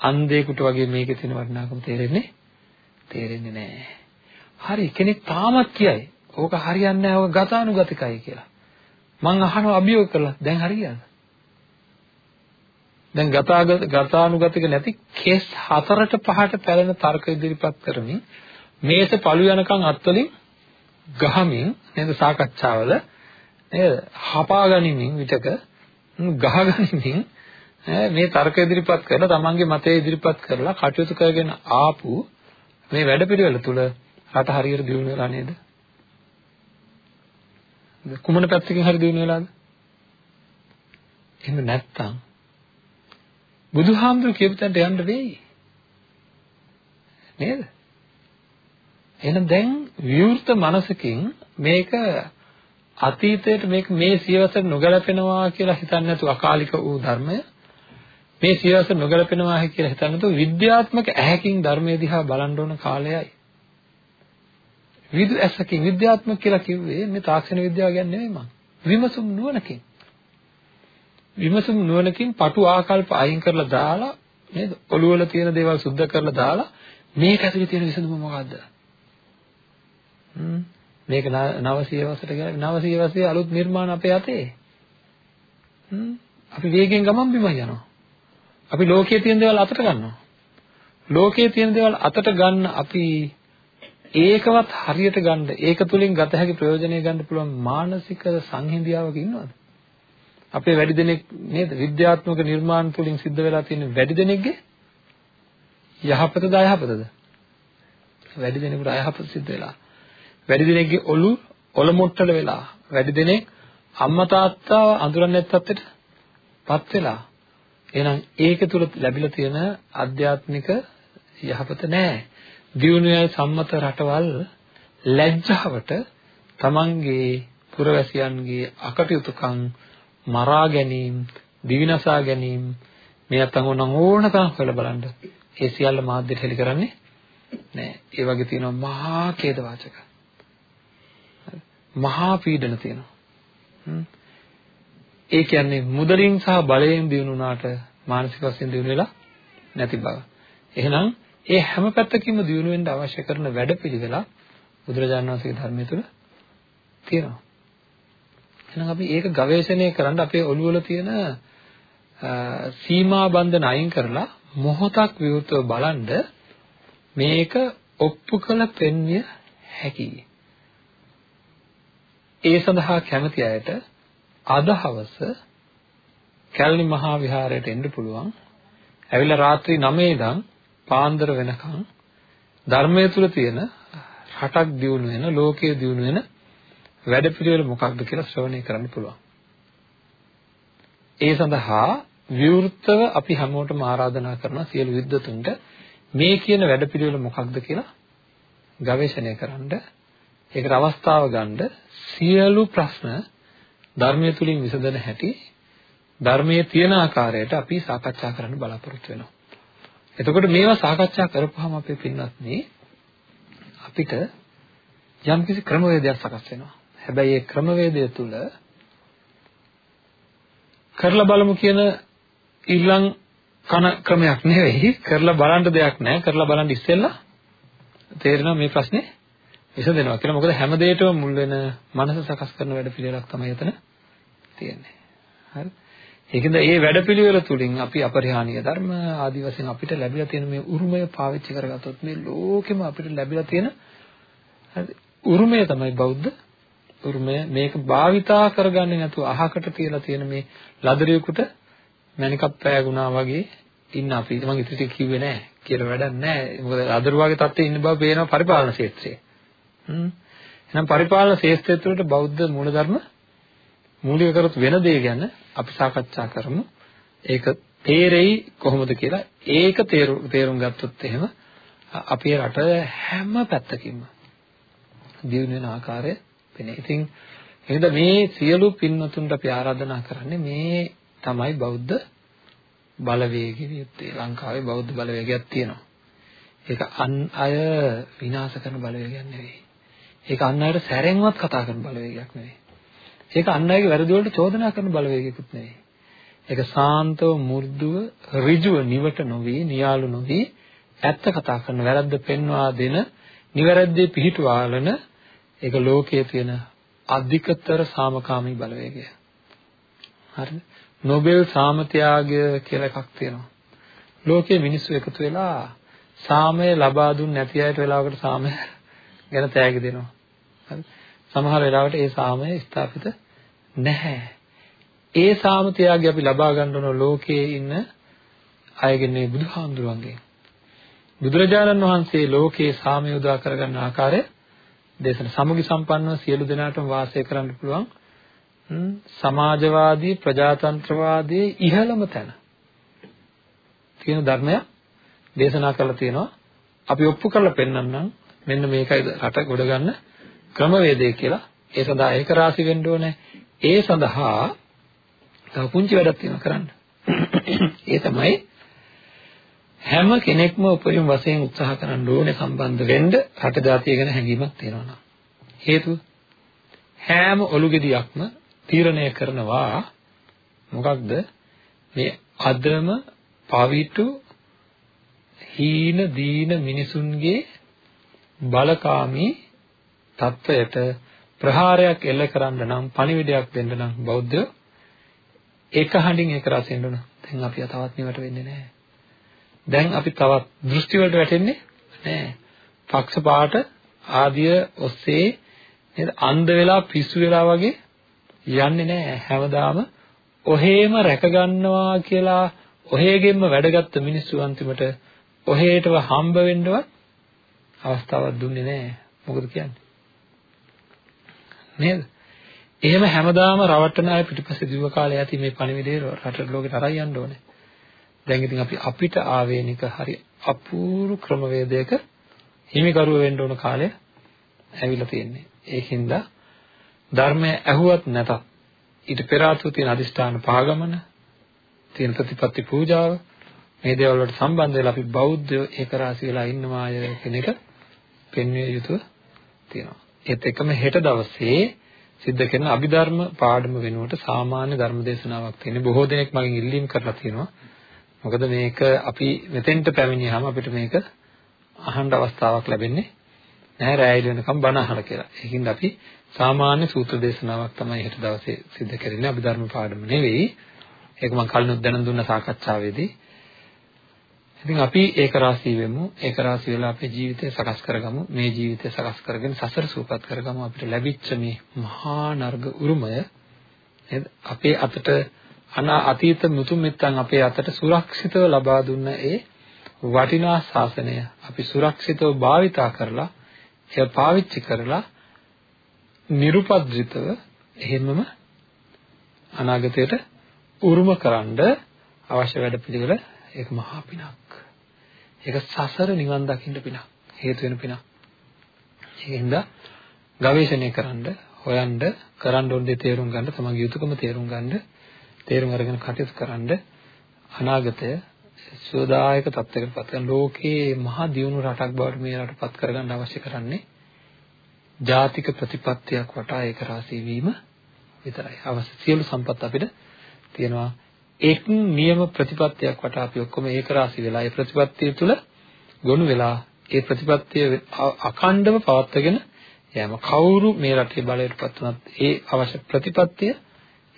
අන්ධයෙකුට වගේ මේකේ තියෙන වටිනාකම තේරෙන්නේ තේරෙන්නේ නැහැ. හරි කෙනෙක් තාමත් කියයි. ඕක හරියන්නේ නැහැ. ඕක ගතානුගතිකයි කියලා. මං අහනවා අභියෝග කරලා දැන් හරියද? දැන් ගතාගත ගතානුගතික නැති කේස් හතරට පහට පැලෙන තර්ක ඉදිරිපත් කරමින් මේස පළු යනකම් අත්වලින් ගහමින් නේද සාකච්ඡාවල නේද හපා ගනිමින් විතක ගහ ගනිමින් මේ තර්ක ඉදිරිපත් කරලා තමන්ගේ මතය ඉදිරිපත් කරලා කටයුතු කරගෙන ආපු මේ වැඩපිළිවෙල තුල රට හරියට දියුණු වෙලා නේද? කුමන පැත්තකින් හරි දියුණු වෙලාද? එහෙම නැත්තම් බුදුහාමුදුරු කියපු තැනට යන්න වෙයි. නේද? එහෙනම් දැන් විවෘත මනසකින් මේක අතීතයට මේක මේ සියවසට නොගැලපෙනවා කියලා හිතන්නේ නැතුව අකාලික වූ ධර්මය මේ සියවස නොගැලපෙනවා කියලා හිතන්නේ නැතුව විද්‍යාත්මක ඇහැකින් ධර්මයේ දිහා බලන්න ඕන කාලයයි. විදු ඇසකින් විද්‍යාත්මක කියලා කිව්වේ මේ තාක්ෂණ විද්‍යාව ගැන නෙමෙයි මං. විමසුම් නුවණකින්. විමසුම් නුවණකින් පටු ආකල්ප අයින් කරලා දාලා නේද? ඔළුවල තියෙන දේවල් සුද්ධ කරලා දාලා මේක ඇතුලේ තියෙන විසඳුම මොකද්ද? හ්ම් මේක නව සියවසට ගියා නව සියවසේ අලුත් නිර්මාණ අපේ අතේ. හ්ම් අපි වේගෙන් ගමන් බිමන් යනවා. අපි ලෝකයේ තියෙන දේවල් අතට ගන්නවා. ලෝකයේ තියෙන දේවල් අතට ගන්න අපි ඒකවත් හරියට ගන්න ඒක තුලින් ගත හැකි ප්‍රයෝජනය ගන්න පුළුවන් මානසික සංහිඳියාවක ඉන්නවද? අපේ වැඩි දෙනෙක් නේද විද්‍යාත්මක නිර්මාණ තුලින් සිද්ධ වෙලා තියෙන වැඩි දෙනෙක්ගේ යහපතද අයහපතද? වැඩි දෙනෙකුට අයහපත සිද්ධ වෙලා. වැඩි දෙනෙක්ගේ ඔලු ඔලොමොට්ටල වෙලා. වැඩි දෙනෙක් අම්මා තාත්තා අඳුරන්නේ නැත්තත් පත් වෙලා. එහෙනම් ඒක තුල ලැබිලා තියෙන ආධ්‍යාත්මික යහපත නෑ. දියුණුවයි සම්මත රටවල් ලැජ්ජාවට තමන්ගේ පුරවැසියන්ගේ අකටයුතුකම් මරා ගැනීම, දිවිනසා ගැනීම මේ අතන් ඕන ඕනකම් හොයලා බලන්න. ඒ සියල්ල මාධ්‍යට හෙළි කරන්නේ නෑ. ඒ වගේ තියෙනවා මහා ඛේද වාචක. මහා පීඩන තියෙනවා. ඒ කියන්නේ මුදලින් සහ බලයෙන් දිනු වුණාට මානසික වශයෙන් දිනු වෙලා නැති බව. එහෙනම් ඒ හැම පැත්තකින්ම දිනු වෙන්න අවශ්‍ය කරන වැඩපිළිවෙල බුදුරජාණන් වහන්සේගේ ධර්මයේ තුල තියෙනවා. එහෙනම් අපි ඒක ගවේෂණය කරන්න අපේ ඔළුව වල තියෙන සීමා බන්ධන අයින් කරලා මොහොතක් විවෘතව බලනද මේක ඔප්පු කළ පෙන්විය හැකියි. ඒ සඳහා කැමති අයට අද හවස කැලණි මහා විහාරයට එන්න පුළුවන්. ඇවිල්ලා රාත්‍රී 9 ඉඳන් පාන්දර වෙනකන් ධර්මයේ තුල තියෙන රටක් දියුණු වෙන ලෝකයේ දියුණු වෙන වැඩපිළිවෙල මොකක්ද කියලා ශ්‍රවණය කරන්න පුළුවන්. ඒ සඳහා විවෘතව අපි හැමෝටම ආරාධනා කරනවා සියලු විද්වතුන්ට මේ කියන වැඩපිළිවෙල මොකක්ද කියලා ගවේෂණය කරන්න ඒකට අවස්ථාව ගන්න සියලු ප්‍රශ්න ධර්මයේ තුලින් විසඳන හැටි ධර්මයේ තියෙන ආකාරයට අපි සාකච්ඡා කරන්න බලාපොරොත්තු වෙනවා. එතකොට මේවා සාකච්ඡා කරපුවාම අපේ පින්වත්නි අපිට යම්කිසි ක්‍රමවේදයක් සකස් වෙනවා. හැබැයි ඒ ක්‍රමවේදය තුල කරලා බලමු කියන ඊළඟ කන ක්‍රමයක් නෙවෙයි කරලා බලන්න දෙයක් නැහැ කරලා බලන්න ඉස්සෙල්ලා තේරෙනවා මේ ප්‍රශ්නේ විසඳෙනවා කියලා මොකද හැම දෙයකම මුල් වෙන මනස සකස් කරන වැඩ පිළිවෙලක් තමයි එතන තියෙන්නේ. හරි? ඒකෙන්ද මේ වැඩ පිළිවෙල තුලින් අපි අපරිහානීය ධර්ම ආදි වශයෙන් අපිට ලැබිලා තියෙන මේ උරුමය පාවිච්චි කරගත්තොත් මේ ලෝකෙම අපිට ලැබිලා තියෙන හරි? උරුමය තමයි බෞද්ධ උරුමය. මේක භාවිතා කරගන්නේ නැතුව අහකට තියලා තියෙන මේ ලදරියෙකුට මණිකක් පෑගුණා වගේ ඉන්න අපි. මම ඉතින් කිව්වේ නෑ කියලා වැඩක් නෑ. මොකද ලදරුවාගේ තත්ත්වයේ ඉන්න බව පේනවා පරිපාලන ක්ෂේත්‍රයේ. හ්ම්. එහෙනම් පරිපාලන ක්ෂේත්‍රය තුළට බෞද්ධ මූලධර්ම මූලික කරත් වෙන දේ ගැන අපි සාකච්ඡා කරමු ඒක තේරෙයි කොහොමද කියලා ඒක තේරුම් ගත්තොත් එහෙම අපේ රට හැම පැත්තකින්ම දියුණු වෙන ආකාරය වෙන්නේ. ඉතින් එහෙනම් මේ සියලු පින්වතුන්ට අපි ආරාධනා කරන්නේ මේ තමයි බෞද්ධ බලවේගයේ යුත්තේ. ලංකාවේ බෞද්ධ බලවේගයක් තියෙනවා. ඒක අන් අය විනාශ කරන බලවේගයක් නෙවෙයි. ඒක අන් අයට සැරෙන්වත් කතා කරන බලවේගයක් නෙවෙයි. ඒක අන් අයගේ වැරදි වලට චෝදනා කරන බලවේගයක්වත් නෙවෙයි. ඒක සාන්තව මු르දුව ඍජුව නිවට නොවි, නියාලු නොවි ඇත්ත කතා කරන වැරද්ද පෙන්වා දෙන, නිවැරද්දේ පිහිටුවාලන ඒක ලෝකයේ තියෙන අධිකතර සාමකාමී බලවේගය. හරිද? නොබෙල් සාමත්‍යාගය කියලා එකක් තියෙනවා. ලෝකයේ මිනිස්සු එකතු වෙලා සාමය ලබා දුන්නේ නැති අයට වෙලාවකට සාමය ගැන තෑගි දෙනවා. හරි? සමහර වෙලාවට ඒ සාමය ස්ථාපිත නැහැ. ඒ සාමත්‍යාගය අපි ලබා ගන්න ඕන ලෝකයේ ඉන්න අයගෙන මේ බුදුහාමුදුරන්ගෙන්. බුදුරජාණන් වහන්සේ ලෝකයේ සාමය උදා කරගන්න ආකාරය දේශන සමුගි සම්පන්නව සියලු දෙනාටම වාසය කරන්න පුළුවන් සමාජවාදී ප්‍රජාතන්ත්‍රවාදී ඉහළම තැන තියෙන ධර්මයක් දේශනා කරලා තියෙනවා අපි ඔප්පු කරලා පෙන්නන්නම් මෙන්න මේකයි රට ගොඩ ගන්න ක්‍රමවේදය කියලා ඒ සඳහා ඒක රාශි වෙන්න ඕනේ. ඒ සඳහා තව පුංචි වැඩක් තියෙනවා කරන්න. ඒ තමයි හැම කෙනෙක්ම උපරිම වශයෙන් උත්සාහ කරන්න ඕනේ සම්බන්ධ වෙන්න රට ජාතිය ගැන හැඟීමක් තියෙනවා නම්. හේතුව හැම ඔලු ගෙඩියක්ම තීරණය කරනවා මොකක්ද? මේ අදම පවිතු හීන දීන මිනිසුන්ගේ බලකාමී තත්වයට ප්‍රහාරයක් එල්ල කරන්න නම් පණිවිඩයක් දෙන්න නම් බෞද්ධයෝ එක හඬින් ඒක රසින්න ඕන. දැන් අපි තවත් නිවට වෙන්නේ නැහැ. දැන් අපි තවත් දෘෂ්ටි වලට වැටෙන්නේ නැහැ. පක්ෂපාත ආදිය ඔස්සේ නේද අන්ධ වෙලා පිස්සු වෙලා වගේ යන්නේ නැහැ. හැමදාම ඔහේම රැක ගන්නවා කියලා ඔහේගෙන්ම වැඩගත්ත මිනිස්සු අන්තිමට ඔහෙටව හම්බ වෙන්නවත් අවස්ථාවක් දුන්නේ නැහැ. මොකද කියන්නේ? නේද? එහෙම හැමදාම රවට්ටන අය පිටිපස්සේ දිව කාලේ ඇති මේ පණිවිඩේ රට ලෝකෙට අරයි යන්න ඕනේ. දැන් ඉතින් අපි අපිට ආවේනික හරි අපූර්ව ක්‍රමවේදයක හිමිකරුව වෙන්න ඕන කාලය ඇවිල්ලා තියෙන්නේ. ඒකින්ද ධර්මය ඇහුවත් නැතත් ඊට පෙර ආතු තියෙන අදිෂ්ඨාන පාගමන තියෙන ප්‍රතිපත්ති පූජාව මේ දේවල් වලට සම්බන්ධ වෙලා අපි බෞද්ධයෝ ඒකරාසි වෙලා ඉන්නවාය කියන එක පෙන්විය යුතුව තියෙනවා. ඒත් එකම හෙට දවසේ සිද්ධ කරන අභිධර්ම පාඩම වෙනුවට සාමාන්‍ය ධර්ම දේශනාවක් තියෙන බොහෝ දෙනෙක් මගෙන් ඉල්ලීම් කරලා තියෙනවා. මොකද මේක අපි මෙතෙන්ට පැමිණියාම අපිට මේක අහන්න අවස්ථාවක් ලැබෙන්නේ නැහැ රැයිල වෙනකම් බණ අහලා කියලා. ඒකින්ද අපි සාමාන්‍ය සූත්‍ර දේශනාවක් තමයි හෙට දවසේ සිද්ධ කරන්නේ අභිධර්ම පාඩම නෙවෙයි. ඒක මම කලිනුත් දැනුම් දුන්න සාකච්ඡාවේදී. ඉතින් අපි ඒක රාශී වෙමු. ඒක රාශී වෙලා අපේ ජීවිතය සකස් කරගමු. මේ ජීවිතය සකස් කරගෙන සසර සූපත් කරගමු. අපිට ලැබිච්ච මේ මහා නර්ග උරුමය නේද? අපේ අතට අනා අතීත මුතුන් මෙත්තන් අපේ අතට සුරක්ෂිතව ලබා දුන්න ඒ වටිනා ශාසනය අපි සුරක්ෂිතව භාවිතා කරලා එය පාවිච්චි කරලා nirupadritaව එහෙමම අනාගතයට උරුමකරනද අවශ්‍ය වැඩ පිළිවෙල ඒක මහා පිනක්. ඒක සසර නිවන් දකින්න පිනක්. හේතු වෙන පිනක්. ඒකින්ද ගවේෂණය කරන්න, හොයන්න, කරන්න ඕන දේ තේරුම් ගන්න, තමන්ගේ යුතුයකම තේරුම් ගන්න, තේරුම් අරගෙන කටයුතු කරන්න අනාගතය සෝදායක තත්ත්වයකට පත් කරන ලෝකයේ මහා දියුණු රටක් බවට මේ රටපත් කරගන්න අවශ්‍ය කරන්නේ ජාතික ප්‍රතිපත්තියක් වටා ඒක රාශී වීම විතරයි. අවශ්‍ය සියලු සම්පත් අපිට තියෙනවා. එක් නියම ප්‍රතිපත්තියක් වටා අපි ඔක්කොම ඒක රාශී වෙලා ඒ ප්‍රතිපත්තිය තුළ ගොනු වෙලා ඒ ප්‍රතිපත්තිය අඛණ්ඩව පවත්වාගෙන යෑම. කවුරු මේ රටේ බලයටපත් වුණත් ඒ අවශ්‍ය ප්‍රතිපත්තිය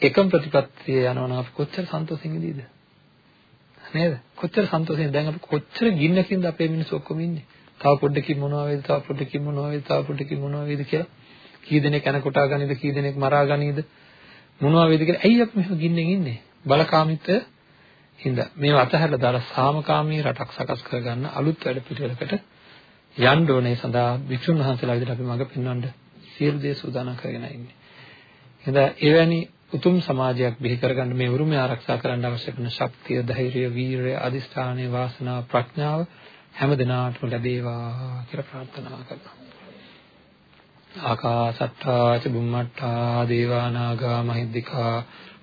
එකම ප්‍රතිපත්තිය යනවා නම් අපි කොච්චර සන්තෝෂෙන් ඉඳීද? නේද? කොච්චර සන්තෝෂෙන්? දැන් අපි කොච්චර ගින්නකින්ද අපේ මිනිස්සු ඔක්කොම ඉන්නේ? තව පොඩ්ඩකින් මොනවා වේද තව පොඩ්ඩකින් මොනවා වේද තව පොඩ්ඩකින් මොනවා වේද කියලා? කී දෙනෙක් කන කොටා ගනීද? කී දෙනෙක් මරා ගනීද? මොනවා වේද කියලා? ඇයි අපි මෙහෙම ගින්නෙන් ඉන්නේ? බලකාමිත්වය හින්දා මේව අතහැරලා දාලා සාමකාමී රටක් සකස් කරගන්න අලුත් වැඩ පිළිවෙලකට යන්න ඕනේ සඳහා වික්ෂුන් වහන්සේලා විදිහට අපි මඟ පෙන්වන්න සියලු දේ සූදානම් කරගෙන ඉන්නේ. එහෙනම් එවැනි උතුම් සමාජයක් බිහි කරගන්න මේ උරුමය ආරක්ෂා කරන්න අවශ්‍ය කරන ශක්තිය, ධෛර්යය, වීරය, අදිස්ථානය, වාසනාව, ප්‍රඥාව හැම දිනාටම ලැබේවා කියලා ප්‍රාර්ථනා කරනවා. ආකාසට්ටා ච බුම්මට්ටා දේවා නාග මහිද්దికා